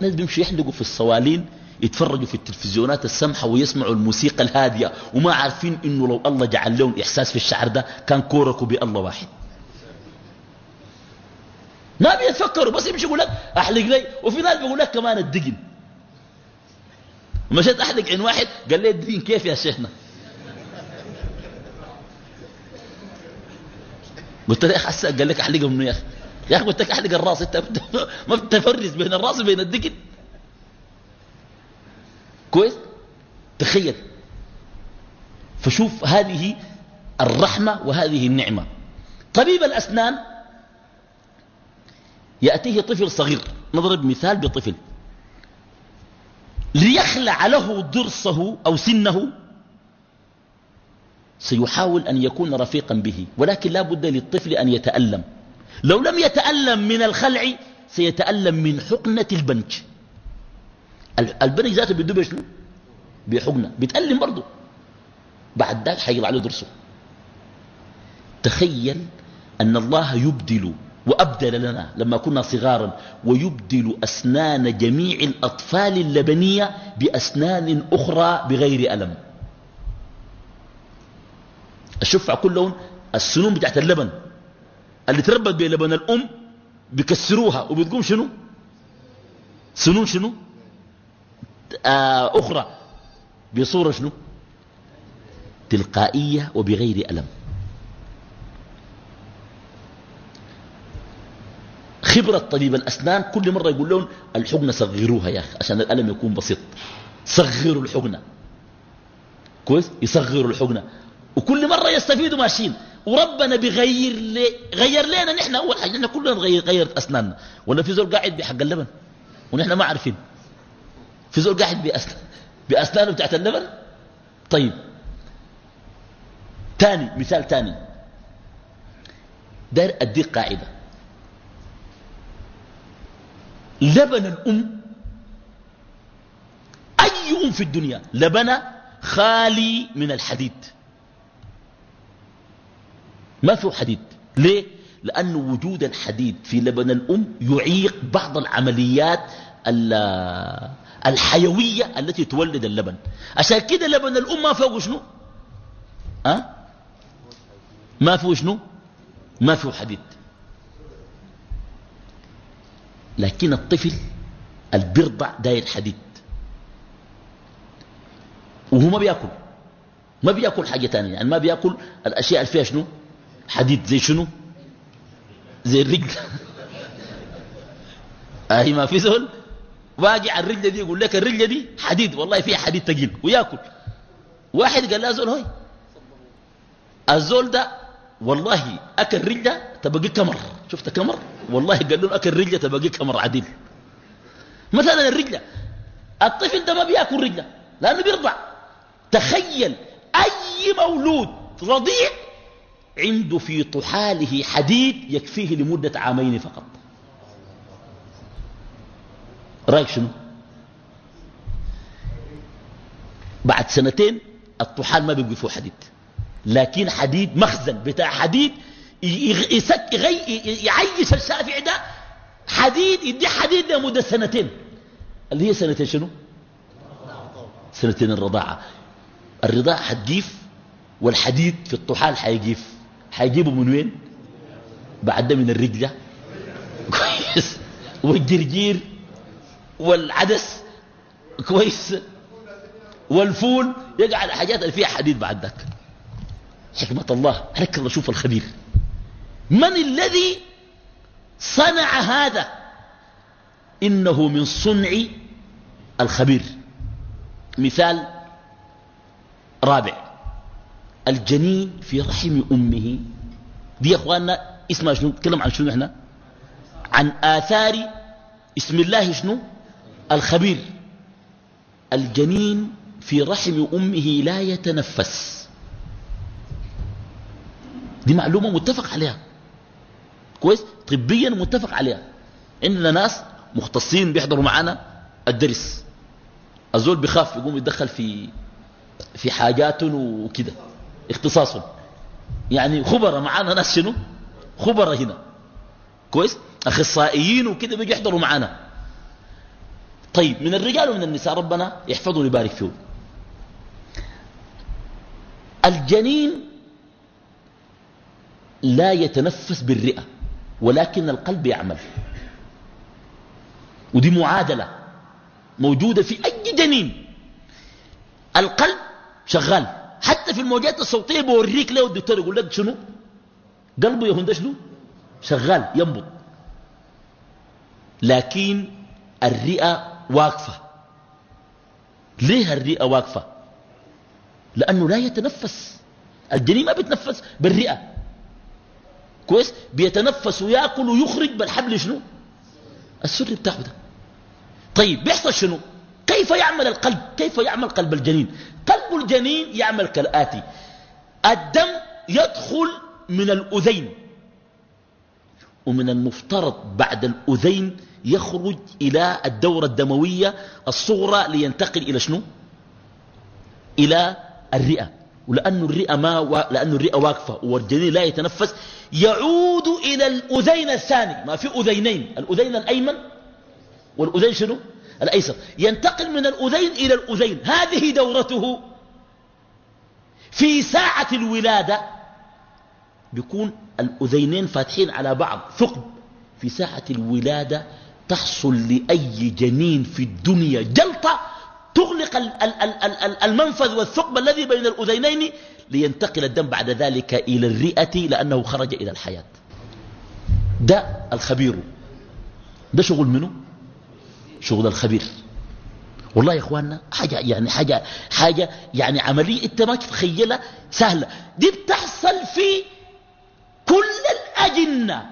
[SPEAKER 1] الناس بيمشوا يحلقوا في الصوالين يتفرجوا في التلفزيونات السمحة ويسمعوا الموسيقى الهادية وما عارفين إنه لو الله جعل لهم إحساس في الشعر ده كان كوركوا بالله واحد ما بيتفكروا بس يمشي يقول لك أحلق لي وفي ناس بيقول لك كمان الدقن مشيت أحلق عين واحد قال لي الدقن كيف يا شيخنا قلت له حسا قال لك أحلقهم يا أخي يا أخي قلت لك أحلق الراس أنت ما بتفرز بين الراس وبين الدقن كويس تخيل فشوف هذه الرحمة وهذه النعمة طبيب الأسنان يأتيه طفل صغير نضرب مثال بطفل ليخلع له ضرسه أو سنه سيحاول أن يكون رفيقا به ولكن لا بد للطفل أن يتألم لو لم يتألم من الخلع سيتألم من حقنة البنج البرج ذاته بيدوب شنو بحقنه بيتألم برضه بعد ذاك حيطلع له درسه تخيل أن الله يبدل وأبدل لنا لما كنا صغارا ويبدل أسنان جميع الأطفال اللبنية بأسنان أخرى بغير ألم الشفع كلهم السنون بتاعت اللبن اللي تربت بلبن الأم بيكسروها وبتقوم شنو سنون شنو آه، أخرى بصورة شنو تلقائية وبغير ألم خبرة طبيب الأسنان كل مرة يقول لهم الحقنة صغروها يا أخي عشان الألم يكون بسيط صغروا الحقنة كويس يصغروا الحقنة وكل مرة يستفيدوا ماشيين وربنا بيغير لي غير لنا نحن أول حاجة نحن كلنا غيرت أسناننا ولا في زول قاعد بحق اللبن ونحن ما عارفين في زول قاعد بأسنان بأسنانه بتاعت اللبن طيب تاني مثال تاني دار أديك قاعدة لبن الأم أي أم في الدنيا لبن خالي من الحديد ما فيه حديد ليه؟ لأن وجود الحديد في لبن الأم يعيق بعض العمليات الحيوية التي تولد اللبن عشان كده لبن الأم ما فوق شنو أه؟ ما فيه شنو ما فيه حديد لكن الطفل البرضع داير حديد وهو ما بياكل ما بياكل حاجة تانية يعني ما بياكل الأشياء اللي فيها شنو حديد زي شنو زي الرجل اهي ما في زول واجع الرجل دي يقول لك الرجل دي حديد والله فيها حديد ثقيل وياكل واحد قال لا زول هاي الزول ده والله اكل رجله تبقى كمر شفت كمر والله قال له اكل رجله تبقى كمر عديل مثلا الرجله الطفل ده ما بياكل رجله لانه بيرضع تخيل اي مولود رضيع عنده في طحاله حديد يكفيه لمده عامين فقط رايك شنو بعد سنتين الطحال ما بيبقوا فيه حديد لكن حديد مخزن بتاع حديد يسك يعيش الشافع ده حديد يدي حديد لمدة سنتين اللي هي سنتين شنو سنتين الرضاعة الرضاعة حتجيف والحديد في الطحال حيجيف حيجيبه من وين بعد ده من الرجلة كويس والجرجير والعدس كويس والفول يجعل حاجات اللي فيها حديد بعد ذاك حكمة الله حكمة الله شوف الخبير من الذي صنع هذا إنه من صنع الخبير مثال رابع الجنين في رحم أمه دي يا أخواننا اسمها شنو نتكلم عن شنو احنا عن آثار اسم الله شنو الخبير الجنين في رحم أمه لا يتنفس دي معلومة متفق عليها كويس طبيا متفق عليها عندنا ناس مختصين بيحضروا معانا الدرس الزول بيخاف يقوم يتدخل في في حاجاته وكده اختصاصه يعني خبراء معانا ناس شنو خبراء هنا كويس اخصائيين وكده بيجوا يحضروا معانا طيب من الرجال ومن النساء ربنا يحفظه ويبارك فيه الجنين لا يتنفس بالرئة ولكن القلب يعمل ودي معادلة موجودة في أي جنين القلب شغال حتى في الموجات الصوتية بوريك ليه الدكتور يقول لك شنو قلبه يهندش شنو شغال ينبض لكن الرئة واقفة ليه الرئة واقفة لأنه لا يتنفس الجنين ما بيتنفس بالرئة كويس بيتنفس ويأكل ويخرج بالحبل شنو السر بتاعه ده طيب بيحصل شنو كيف يعمل القلب كيف يعمل قلب الجنين قلب الجنين يعمل كالآتي الدم يدخل من الأذين ومن المفترض بعد الأذين يخرج إلى الدورة الدموية الصغرى لينتقل إلى شنو إلى الرئة ولأن الرئة ما و... لأن الرئة واقفة والجنين لا يتنفس يعود إلى الأذين الثاني ما في أذينين الأذين الأيمن والأذين شنو الأيسر ينتقل من الأذين إلى الأذين هذه دورته في ساعة الولادة بيكون الأذينين فاتحين على بعض ثقب في ساعة الولادة تحصل لأي جنين في الدنيا جلطة تغلق المنفذ والثقب الذي بين الأذينين لينتقل الدم بعد ذلك إلى الرئة لأنه خرج إلى الحياة ده الخبير ده شغل منه شغل الخبير والله يا اخواننا حاجة يعني حاجة حاجة يعني عملية انت تخيلة سهلة دي بتحصل في كل الأجنة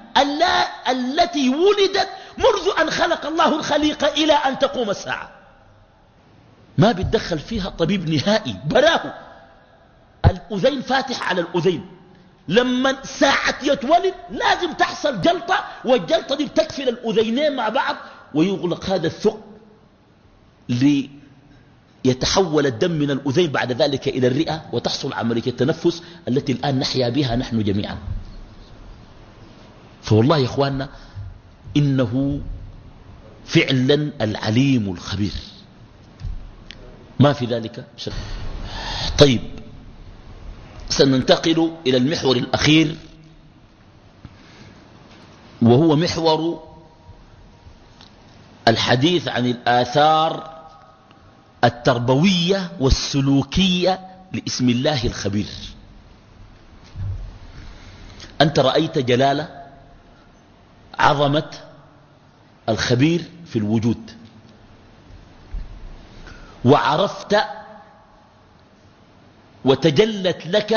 [SPEAKER 1] التي ولدت منذ أن خلق الله الخليقة إلى أن تقوم الساعة ما بيتدخل فيها طبيب نهائي براه الأذين فاتح على الأذين لما ساعة يتولد لازم تحصل جلطة والجلطة دي بتكفل الأذينين مع بعض ويغلق هذا الثقب ليتحول الدم من الأذين بعد ذلك إلى الرئة وتحصل عملية التنفس التي الآن نحيا بها نحن جميعا فوالله يا إخواننا إنه فعلا العليم الخبير ما في ذلك شك طيب سننتقل إلى المحور الأخير وهو محور الحديث عن الآثار التربوية والسلوكية لاسم الله الخبير أنت رأيت جلاله عظمة الخبير في الوجود وعرفت وتجلت لك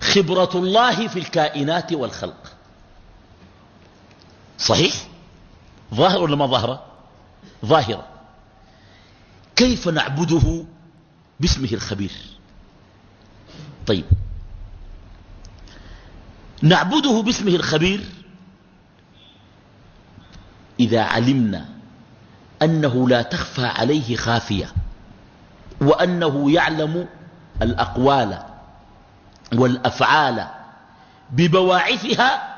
[SPEAKER 1] خبرة الله في الكائنات والخلق صحيح ظاهر ولا ما ظاهرة ظاهرة كيف نعبده باسمه الخبير طيب نعبده باسمه الخبير إذا علمنا أنه لا تخفى عليه خافية وأنه يعلم الأقوال والأفعال ببواعثها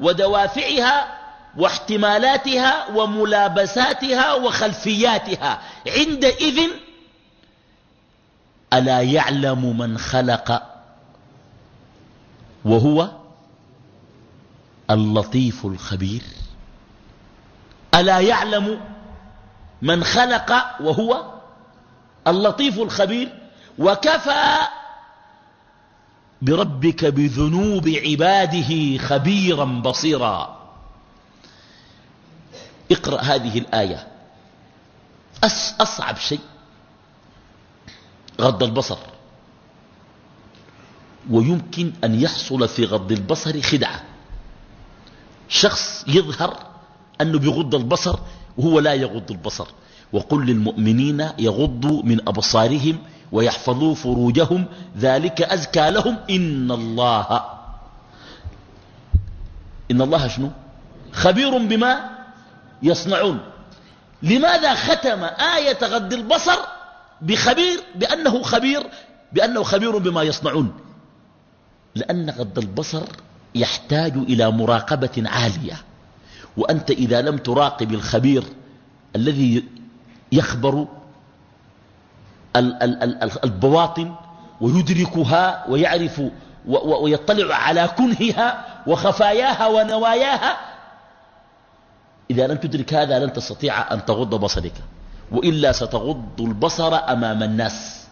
[SPEAKER 1] ودوافعها واحتمالاتها وملابساتها وخلفياتها عندئذ ألا يعلم من خلق وهو اللطيف الخبير ألا يعلم من خلق وهو اللطيف الخبير وكفى بربك بذنوب عباده خبيرا بصيرا اقرأ هذه الآية أصعب شيء غض البصر ويمكن أن يحصل في غض البصر خدعة شخص يظهر أنه بيغض البصر وهو لا يغض البصر وقل للمؤمنين يغضوا من أبصارهم ويحفظوا فروجهم ذلك أزكى لهم إن الله إن الله شنو خبير بما يصنعون لماذا ختم آية غض البصر بخبير بأنه خبير بأنه خبير بما يصنعون لأن غض البصر يحتاج إلى مراقبة عالية وأنت إذا لم تراقب الخبير الذي يخبر البواطن ويدركها ويعرف ويطلع على كنهها وخفاياها ونواياها إذا لم تدرك هذا لن تستطيع أن تغض بصرك وإلا ستغض البصر أمام الناس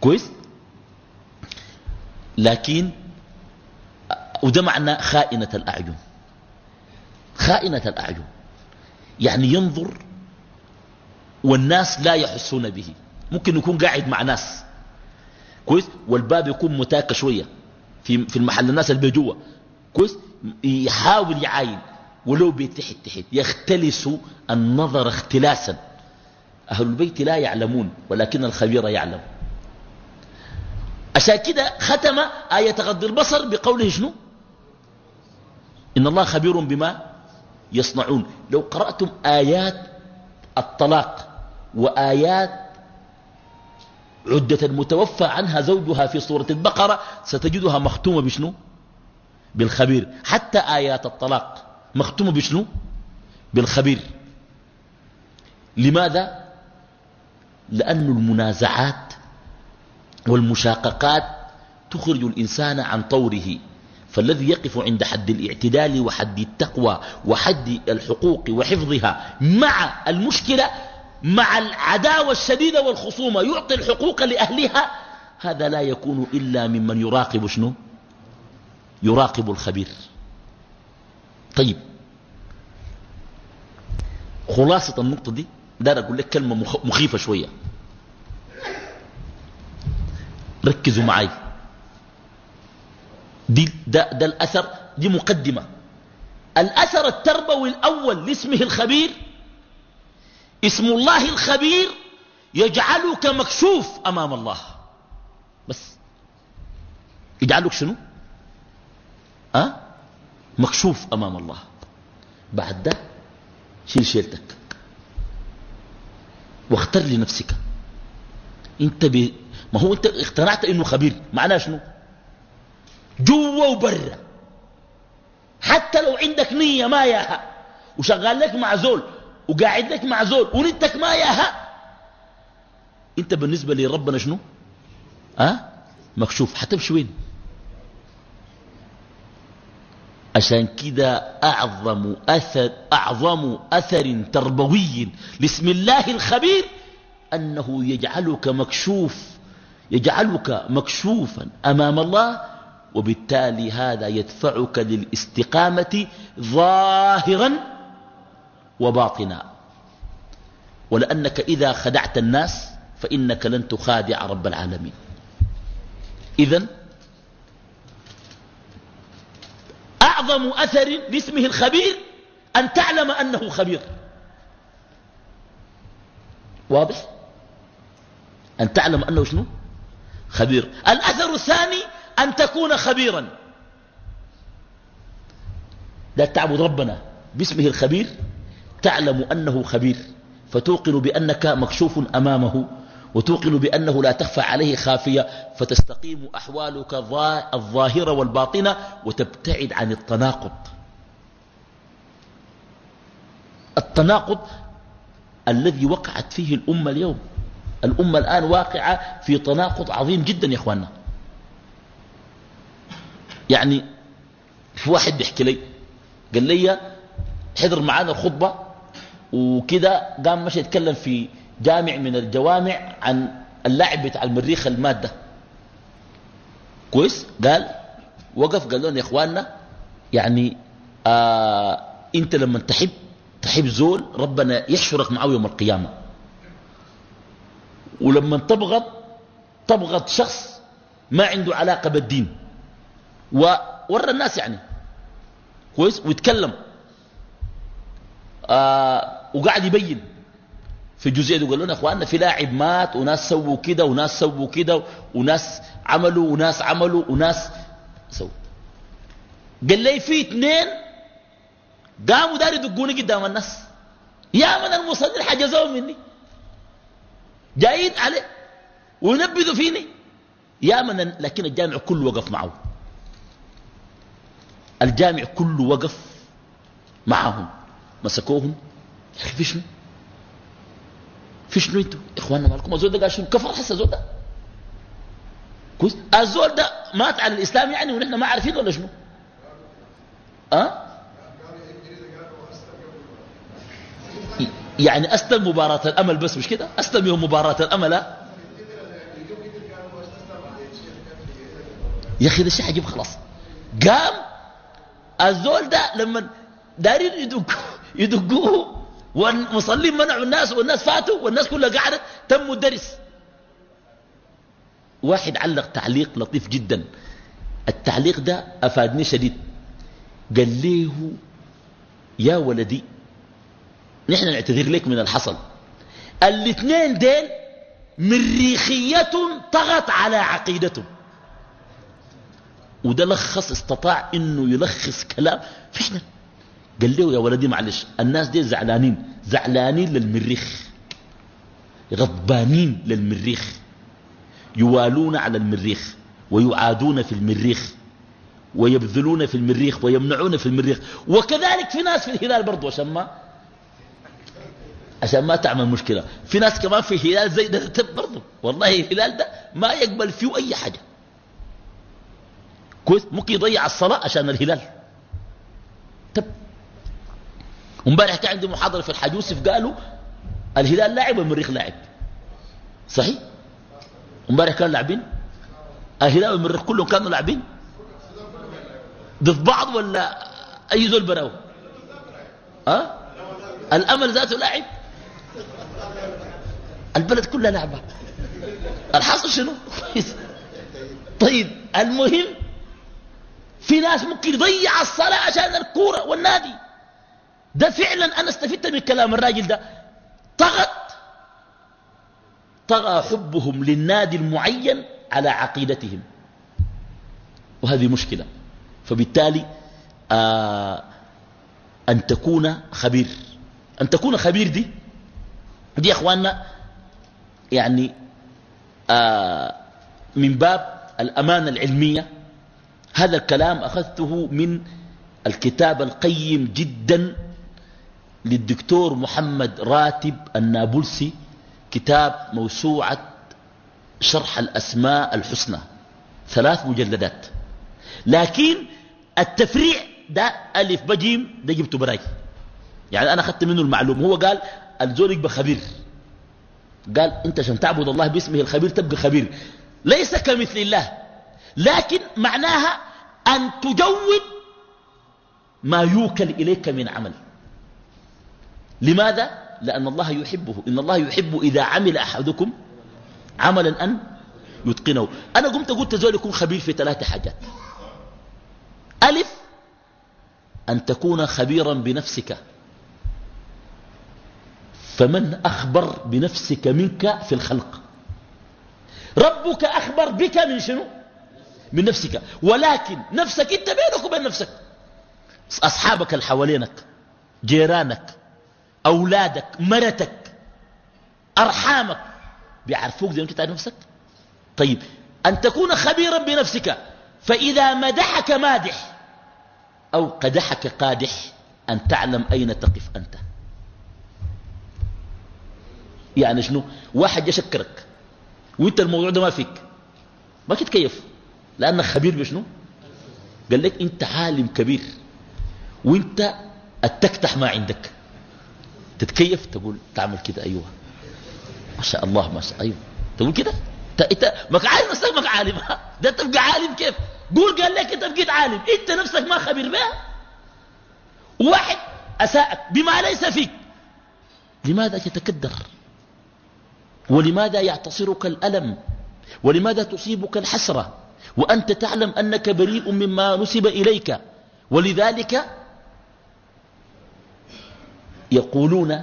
[SPEAKER 1] كويس لكن وده معنى خائنة الأعين خائنة الأعين يعني ينظر والناس لا يحسون به ممكن يكون قاعد مع ناس كويس والباب يكون متاكة شوية في في المحل الناس اللي جوا كويس يحاول يعاين ولو بيتحت تحت يختلس النظر اختلاسا أهل البيت لا يعلمون ولكن الخبير يعلم عشان كده ختم آية غض البصر بقوله شنو إن الله خبير بما يصنعون لو قرأتم آيات الطلاق وآيات عدة المتوفى عنها زوجها في سورة البقرة ستجدها مختومة بشنو بالخبير حتى آيات الطلاق مختومة بشنو بالخبير لماذا لأن المنازعات والمشاققات تخرج الإنسان عن طوره فالذي يقف عند حد الاعتدال وحد التقوى وحد الحقوق وحفظها مع المشكلة مع العداوة الشديدة والخصومة يعطي الحقوق لأهلها هذا لا يكون إلا ممن يراقب شنو يراقب الخبير طيب خلاصة النقطة دي دار أقول لك كلمة مخيفة شوية ركزوا معي دي ده, ده الأثر دي مقدمة الأثر التربوي الأول لاسمه الخبير اسم الله الخبير يجعلك مكشوف أمام الله بس يجعلك شنو أه؟ مكشوف أمام الله بعد ده شيل شيلتك واختر لنفسك انت ب... ما هو انت اخترعت انه خبير معناه شنو جوا وبرا حتى لو عندك نية ما ياها وشغال لك مع زول وقاعد لك مع زول ونتك ما ياها انت بالنسبة لربنا شنو ها مكشوف حتمشي وين عشان كده أعظم أثر أعظم أثر تربوي لاسم الله الخبير أنه يجعلك مكشوف يجعلك مكشوفا أمام الله وبالتالي هذا يدفعك للاستقامة ظاهرا وباطنا ولأنك إذا خدعت الناس فإنك لن تخادع رب العالمين إذا أعظم أثر لاسمه الخبير أن تعلم أنه خبير واضح أن تعلم أنه شنو خبير الأثر الثاني أن تكون خبيرا لا تعبد ربنا باسمه الخبير تعلم أنه خبير فتوقن بأنك مكشوف أمامه وتوقن بأنه لا تخفى عليه خافية فتستقيم أحوالك الظاهرة والباطنة وتبتعد عن التناقض التناقض الذي وقعت فيه الأمة اليوم الأمة الآن واقعة في تناقض عظيم جدا يا إخواننا يعني في واحد بيحكي لي قال لي حضر معانا خطبة وكده قام مشى يتكلم في جامع من الجوامع عن اللاعب بتاع المريخ المادة كويس قال وقف قال لهم يا اخواننا يعني آه انت لما تحب تحب زول ربنا يحشرك معه يوم القيامة ولما تبغض تبغض شخص ما عنده علاقة بالدين وورى الناس يعني كويس ويتكلم آه وقاعد يبين في الجزئيه دي قالوا لنا اخواننا في لاعب مات وناس سووا كده وناس سووا كده وناس عملوا وناس عملوا وناس سووا قال لي في اثنين قاموا داري يدقوني قدام الناس يا من المصلين حجزوا مني جايين عليه وينبذوا فيني يا من لكن الجامع كله وقف معه الجامع كله وقف معهم مسكوهم يا أخي في شنو في شنو انتوا إخواننا مالكم الزول ده قال شنو كفر حس الزول ده كويس الزول ده مات على الإسلام يعني ونحن ما عارفين ولا شنو أه؟ يعني أسلم مباراة الأمل بس مش كده أسلم يوم مباراة الأمل يا أخي ده شيء عجيب خلاص قام الزول ده لما دارين يدق يدقوه والمصلين منعوا الناس والناس فاتوا والناس كلها قعدت تم الدرس واحد علق تعليق لطيف جدا التعليق ده أفادني شديد قال له يا ولدي نحن نعتذر لك من الحصل الاثنين ديل مريخية طغت على عقيدتهم وده لخص استطاع انه يلخص كلام فعلا قال له يا ولدي معلش الناس دي زعلانين زعلانين للمريخ غضبانين للمريخ يوالون على المريخ ويعادون في المريخ ويبذلون في المريخ ويمنعون في المريخ وكذلك في ناس في الهلال برضو عشان ما عشان ما تعمل مشكلة في ناس كمان في الهلال زي ده برضو والله الهلال ده ما يقبل فيه أي حاجة كويس ممكن يضيع الصلاة عشان الهلال طب امبارح كان عندي محاضرة في الحاج يوسف قالوا الهلال لاعب والمريخ لاعب صحيح امبارح كانوا لاعبين الهلال والمريخ كلهم كانوا لاعبين ضد بعض ولا اي زول براو أه؟ الامل ذاته لاعب البلد كلها لعبه الحاصل شنو طيب المهم في ناس ممكن يضيع الصلاة عشان الكورة والنادي ده فعلا أنا استفدت من كلام الراجل ده طغت طغى حبهم للنادي المعين على عقيدتهم وهذه مشكلة فبالتالي آه أن تكون خبير أن تكون خبير دي دي يا أخواننا يعني آه من باب الأمانة العلمية هذا الكلام أخذته من الكتاب القيم جدا للدكتور محمد راتب النابلسي كتاب موسوعة شرح الأسماء الحسنى ثلاث مجلدات لكن التفريع ده ألف بجيم ده جبته براي يعني أنا أخذت منه المعلومة هو قال الزول يبقى خبير قال أنت عشان تعبد الله باسمه الخبير تبقى خبير ليس كمثل الله لكن معناها أن تجود ما يوكل إليك من عمل لماذا؟ لأن الله يحبه إن الله يحب إذا عمل أحدكم عملا أن يتقنه أنا قمت قلت زول يكون خبير في ثلاثة حاجات ألف أن تكون خبيرا بنفسك فمن أخبر بنفسك منك في الخلق ربك أخبر بك من شنو من نفسك ولكن نفسك انت بينك وبين نفسك أصحابك اللي حوالينك جيرانك أولادك مرتك أرحامك بيعرفوك زي ما انت تعرف نفسك طيب أن تكون خبيرا بنفسك فإذا مدحك مادح أو قدحك قادح أن تعلم أين تقف أنت يعني شنو واحد يشكرك وانت الموضوع ده ما فيك ما تتكيف لأنك خبير بشنو قال لك أنت عالم كبير وأنت التكتح ما عندك تتكيف تقول تعمل كده أيوه ما شاء الله ما شاء أيوه تقول كده انت ما عارف نفسك ما عالم ده تبقى عالم كيف قول قال لك انت بقيت عالم انت نفسك ما خبير بها واحد اساءك بما ليس فيك لماذا تتكدر ولماذا يعتصرك الالم ولماذا تصيبك الحسره وأنت تعلم أنك بريء مما نسب إليك ولذلك يقولون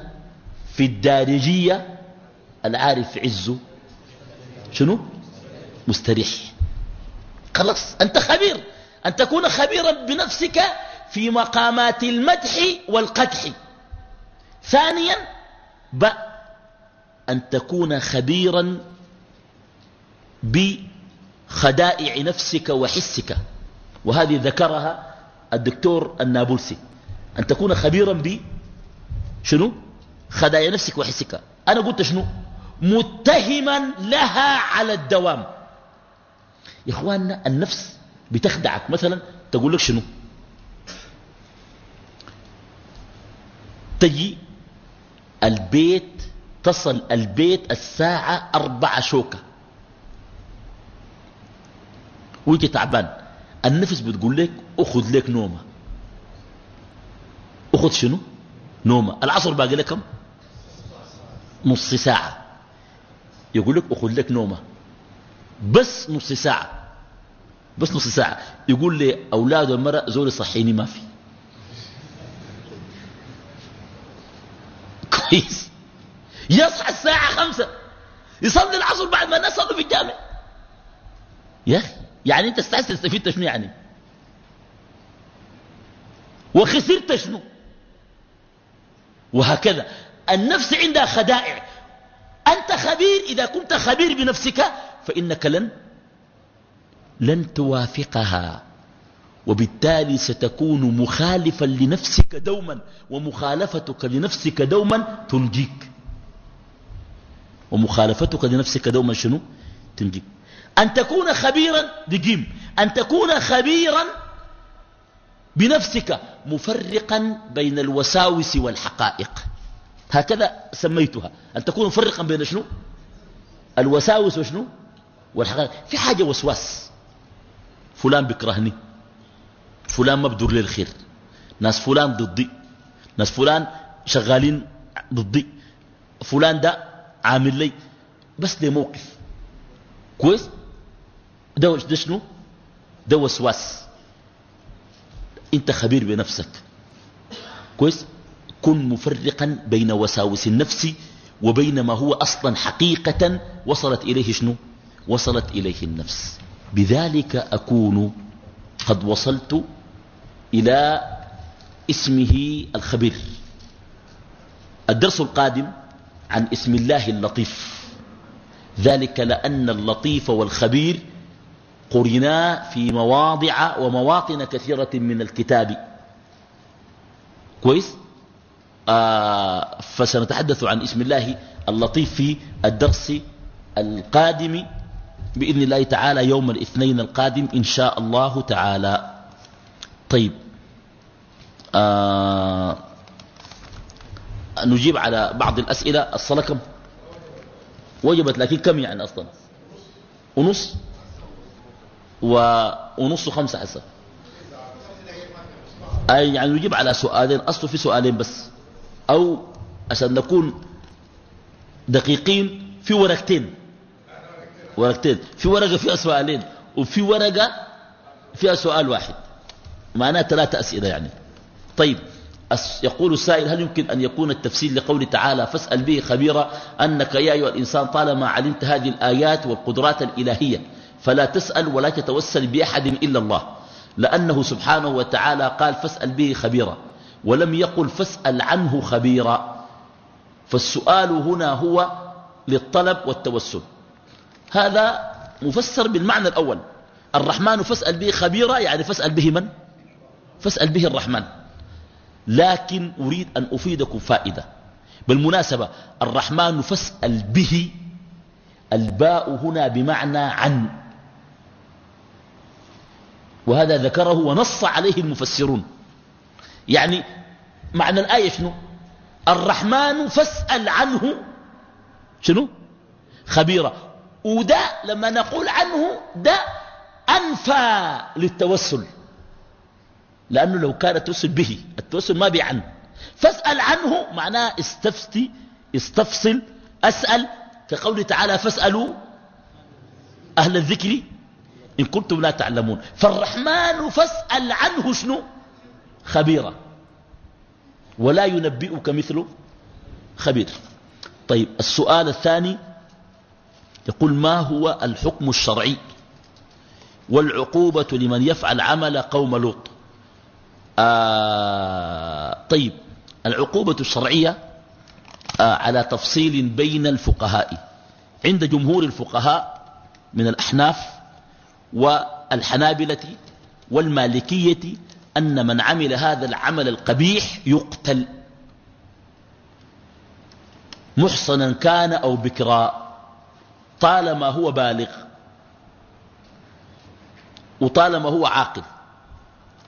[SPEAKER 1] في الدارجية العارف عز شنو مستريح خلاص أنت خبير أن تكون خبيرا بنفسك في مقامات المدح والقدح ثانيا ب أن تكون خبيرا ب خدائع نفسك وحسك وهذه ذكرها الدكتور النابلسي أن تكون خبيرا ب شنو خدائع نفسك وحسك أنا قلت شنو متهما لها على الدوام يا إخواننا النفس بتخدعك مثلا تقول لك شنو تجي البيت تصل البيت الساعة أربعة شوكة ويجي تعبان النفس بتقول لك أخذ لك نومة أخذ شنو نومة العصر باقي لك كم نص ساعة يقول لك أخذ لك نومة بس نص ساعة بس نص ساعة يقول لي أولاد المرأة زول صحيني ما في كويس يصحى الساعة خمسة يصلي العصر بعد ما الناس صلوا في الجامع يا أخي يعني انت استعدت تستفيد شنو يعني وخسرت شنو وهكذا النفس عندها خدائع أنت خبير إذا كنت خبير بنفسك فإنك لن لن توافقها وبالتالي ستكون مخالفا لنفسك دوما ومخالفتك لنفسك دوما تنجيك ومخالفتك لنفسك دوما شنو تنجيك أن تكون خبيرا بجيم أن تكون خبيرا بنفسك مفرقا بين الوساوس والحقائق هكذا سميتها أن تكون مفرقا بين شنو الوساوس وشنو والحقائق في حاجة وسواس فلان بكرهني فلان ما بدور لي الخير ناس فلان ضدي ناس فلان شغالين ضدي فلان ده عامل لي بس لموقف كويس ده ده شنو ده وسواس انت خبير بنفسك كويس كن مفرقا بين وساوس النفس وبين ما هو اصلا حقيقة وصلت اليه شنو وصلت اليه النفس بذلك اكون قد وصلت الى اسمه الخبير الدرس القادم عن اسم الله اللطيف ذلك لأن اللطيف والخبير قرنا في مواضع ومواطن كثيرة من الكتاب كويس آه فسنتحدث عن اسم الله اللطيف في الدرس القادم بإذن الله تعالى يوم الاثنين القادم إن شاء الله تعالى طيب آه نجيب على بعض الأسئلة الصلاة كم وجبت لكن كم يعني أصلا ونص ونص خمسة حسب أي يعني نجيب على سؤالين أصله في سؤالين بس أو عشان نكون دقيقين في ورقتين ورقتين في ورقة فيها سؤالين وفي ورقة فيها سؤال واحد معناها ثلاثة أسئلة يعني طيب يقول السائل هل يمكن أن يكون التفسير لقول تعالى فاسأل به خبيرا أنك يا أيها الإنسان طالما علمت هذه الآيات والقدرات الإلهية فلا تسأل ولا تتوسل بأحد إلا الله لأنه سبحانه وتعالى قال فاسأل به خبيرا ولم يقل فاسأل عنه خبيرا فالسؤال هنا هو للطلب والتوسل هذا مفسر بالمعنى الأول الرحمن فاسأل به خبيرا يعني فاسأل به من؟ فاسأل به الرحمن لكن أريد أن أفيدكم فائدة بالمناسبة الرحمن فاسأل به الباء هنا بمعنى عن وهذا ذكره ونص عليه المفسرون يعني معنى الآية شنو الرحمن فاسأل عنه شنو خبيرة ودا لما نقول عنه دا أنفى للتوسل لأنه لو كان التوسل به التوسل ما عنه فاسأل عنه معناه استفتي استفصل أسأل كقول تعالى فاسألوا أهل الذكر إن كنتم لا تعلمون فالرحمن فاسأل عنه شنو خبيرا ولا ينبئك مثل خبير طيب السؤال الثاني يقول ما هو الحكم الشرعي والعقوبة لمن يفعل عمل قوم لوط آه طيب العقوبة الشرعية آه على تفصيل بين الفقهاء عند جمهور الفقهاء من الأحناف والحنابلة والمالكية أن من عمل هذا العمل القبيح يقتل محصنا كان أو بكرا طالما هو بالغ وطالما هو عاقل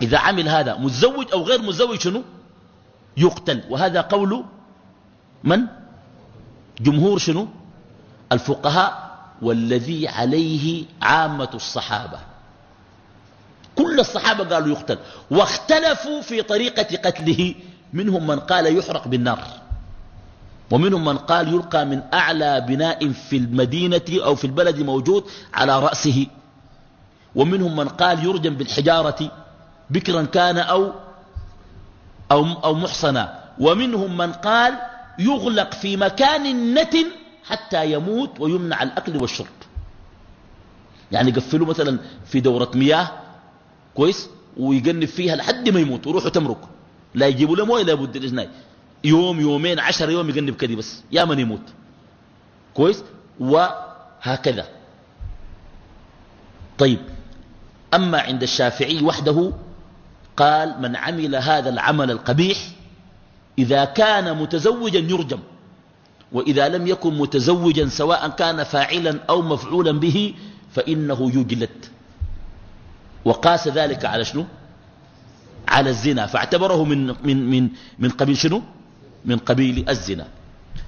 [SPEAKER 1] إذا عمل هذا متزوج أو غير متزوج شنو يقتل وهذا قول من جمهور شنو الفقهاء والذي عليه عامة الصحابة كل الصحابة قالوا يقتل واختلفوا في طريقة قتله منهم من قال يحرق بالنار ومنهم من قال يلقى من أعلى بناء في المدينة أو في البلد موجود على رأسه ومنهم من قال يرجم بالحجارة بكرا كان أو, أو, أو محصنا ومنهم من قال يغلق في مكان نتن حتى يموت ويمنع الأكل والشرب يعني يقفلوا مثلا في دورة مياه كويس ويقنب فيها لحد ما يموت وروحوا تمرك لا يجيبوا له مويه لا بد الاجناي يوم يومين عشر يوم يقنب كذي بس يا من يموت كويس وهكذا طيب أما عند الشافعي وحده قال من عمل هذا العمل القبيح إذا كان متزوجا يرجم وإذا لم يكن متزوجا سواء كان فاعلا أو مفعولا به فإنه يجلد وقاس ذلك على شنو على الزنا فاعتبره من, من, من, من قبيل شنو من قبيل الزنا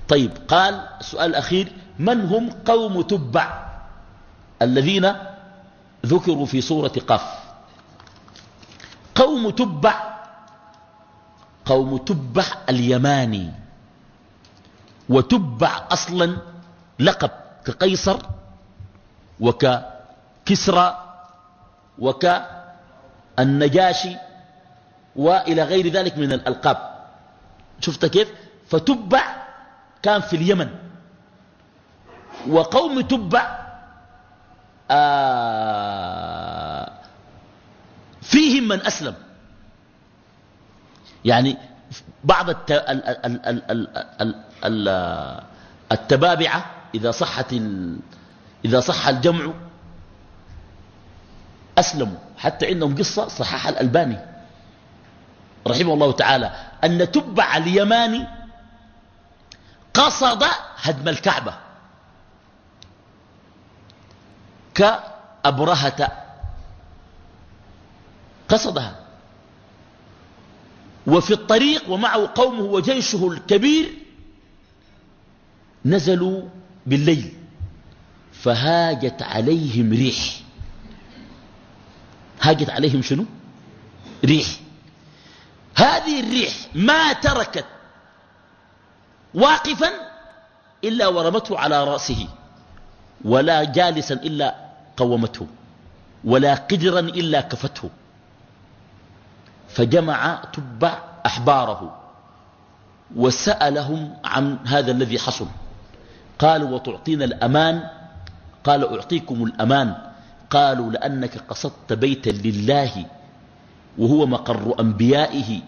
[SPEAKER 1] طيب قال السؤال الأخير من هم قوم تبع الذين ذكروا في سورة قف قوم تبع قوم تبع اليماني وتبع أصلا لقب كقيصر وككسرى وكالنجاشي وإلى غير ذلك من الألقاب شفت كيف فتبع كان في اليمن وقوم تبع آه فيهم من أسلم يعني بعض التبابعة إذا صحت إذا صح الجمع أسلموا حتى عندهم قصة صححها الألباني رحمه الله تعالى أن تبع اليماني قصد هدم الكعبة كأبرهة قصدها وفي الطريق ومعه قومه وجيشه الكبير نزلوا بالليل فهاجت عليهم ريح هاجت عليهم شنو ريح هذه الريح ما تركت واقفا إلا ورمته على رأسه ولا جالسا إلا قومته ولا قدرا إلا كفته فجمع تبع أحباره وسألهم عن هذا الذي حصل قالوا وتعطينا الأمان قال أعطيكم الأمان قالوا لأنك قصدت بيتا لله وهو مقر أنبيائه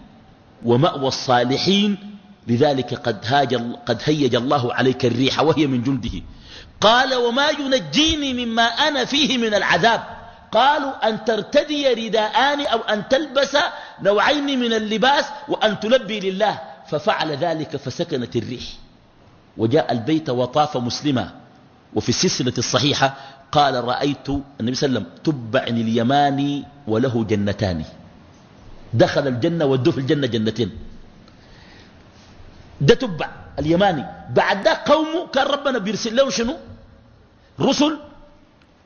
[SPEAKER 1] ومأوى الصالحين لذلك قد, هاج قد هيج الله عليك الريح وهي من جنده قال وما ينجيني مما أنا فيه من العذاب قالوا أن ترتدي رداءان أو أن تلبس نوعين من اللباس وأن تلبي لله ففعل ذلك فسكنت الريح وجاء البيت وطاف مسلما وفي السلسلة الصحيحة قال رأيت النبي صلى الله عليه وسلم تبعني اليماني وله جنتان دخل الجنة ودوا في الجنة جنتين ده تبع اليماني بعد ده قومه كان ربنا بيرسل له شنو رسل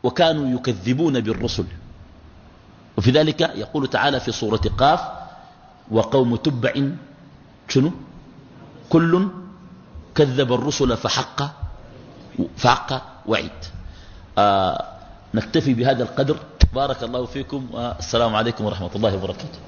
[SPEAKER 1] وكانوا يكذبون بالرسل وفي ذلك يقول تعالى في سورة قاف وقوم تبع شنو كل كذب الرسل فحق فحق وعيد آه، نكتفي بهذا القدر بارك الله فيكم والسلام عليكم ورحمة الله وبركاته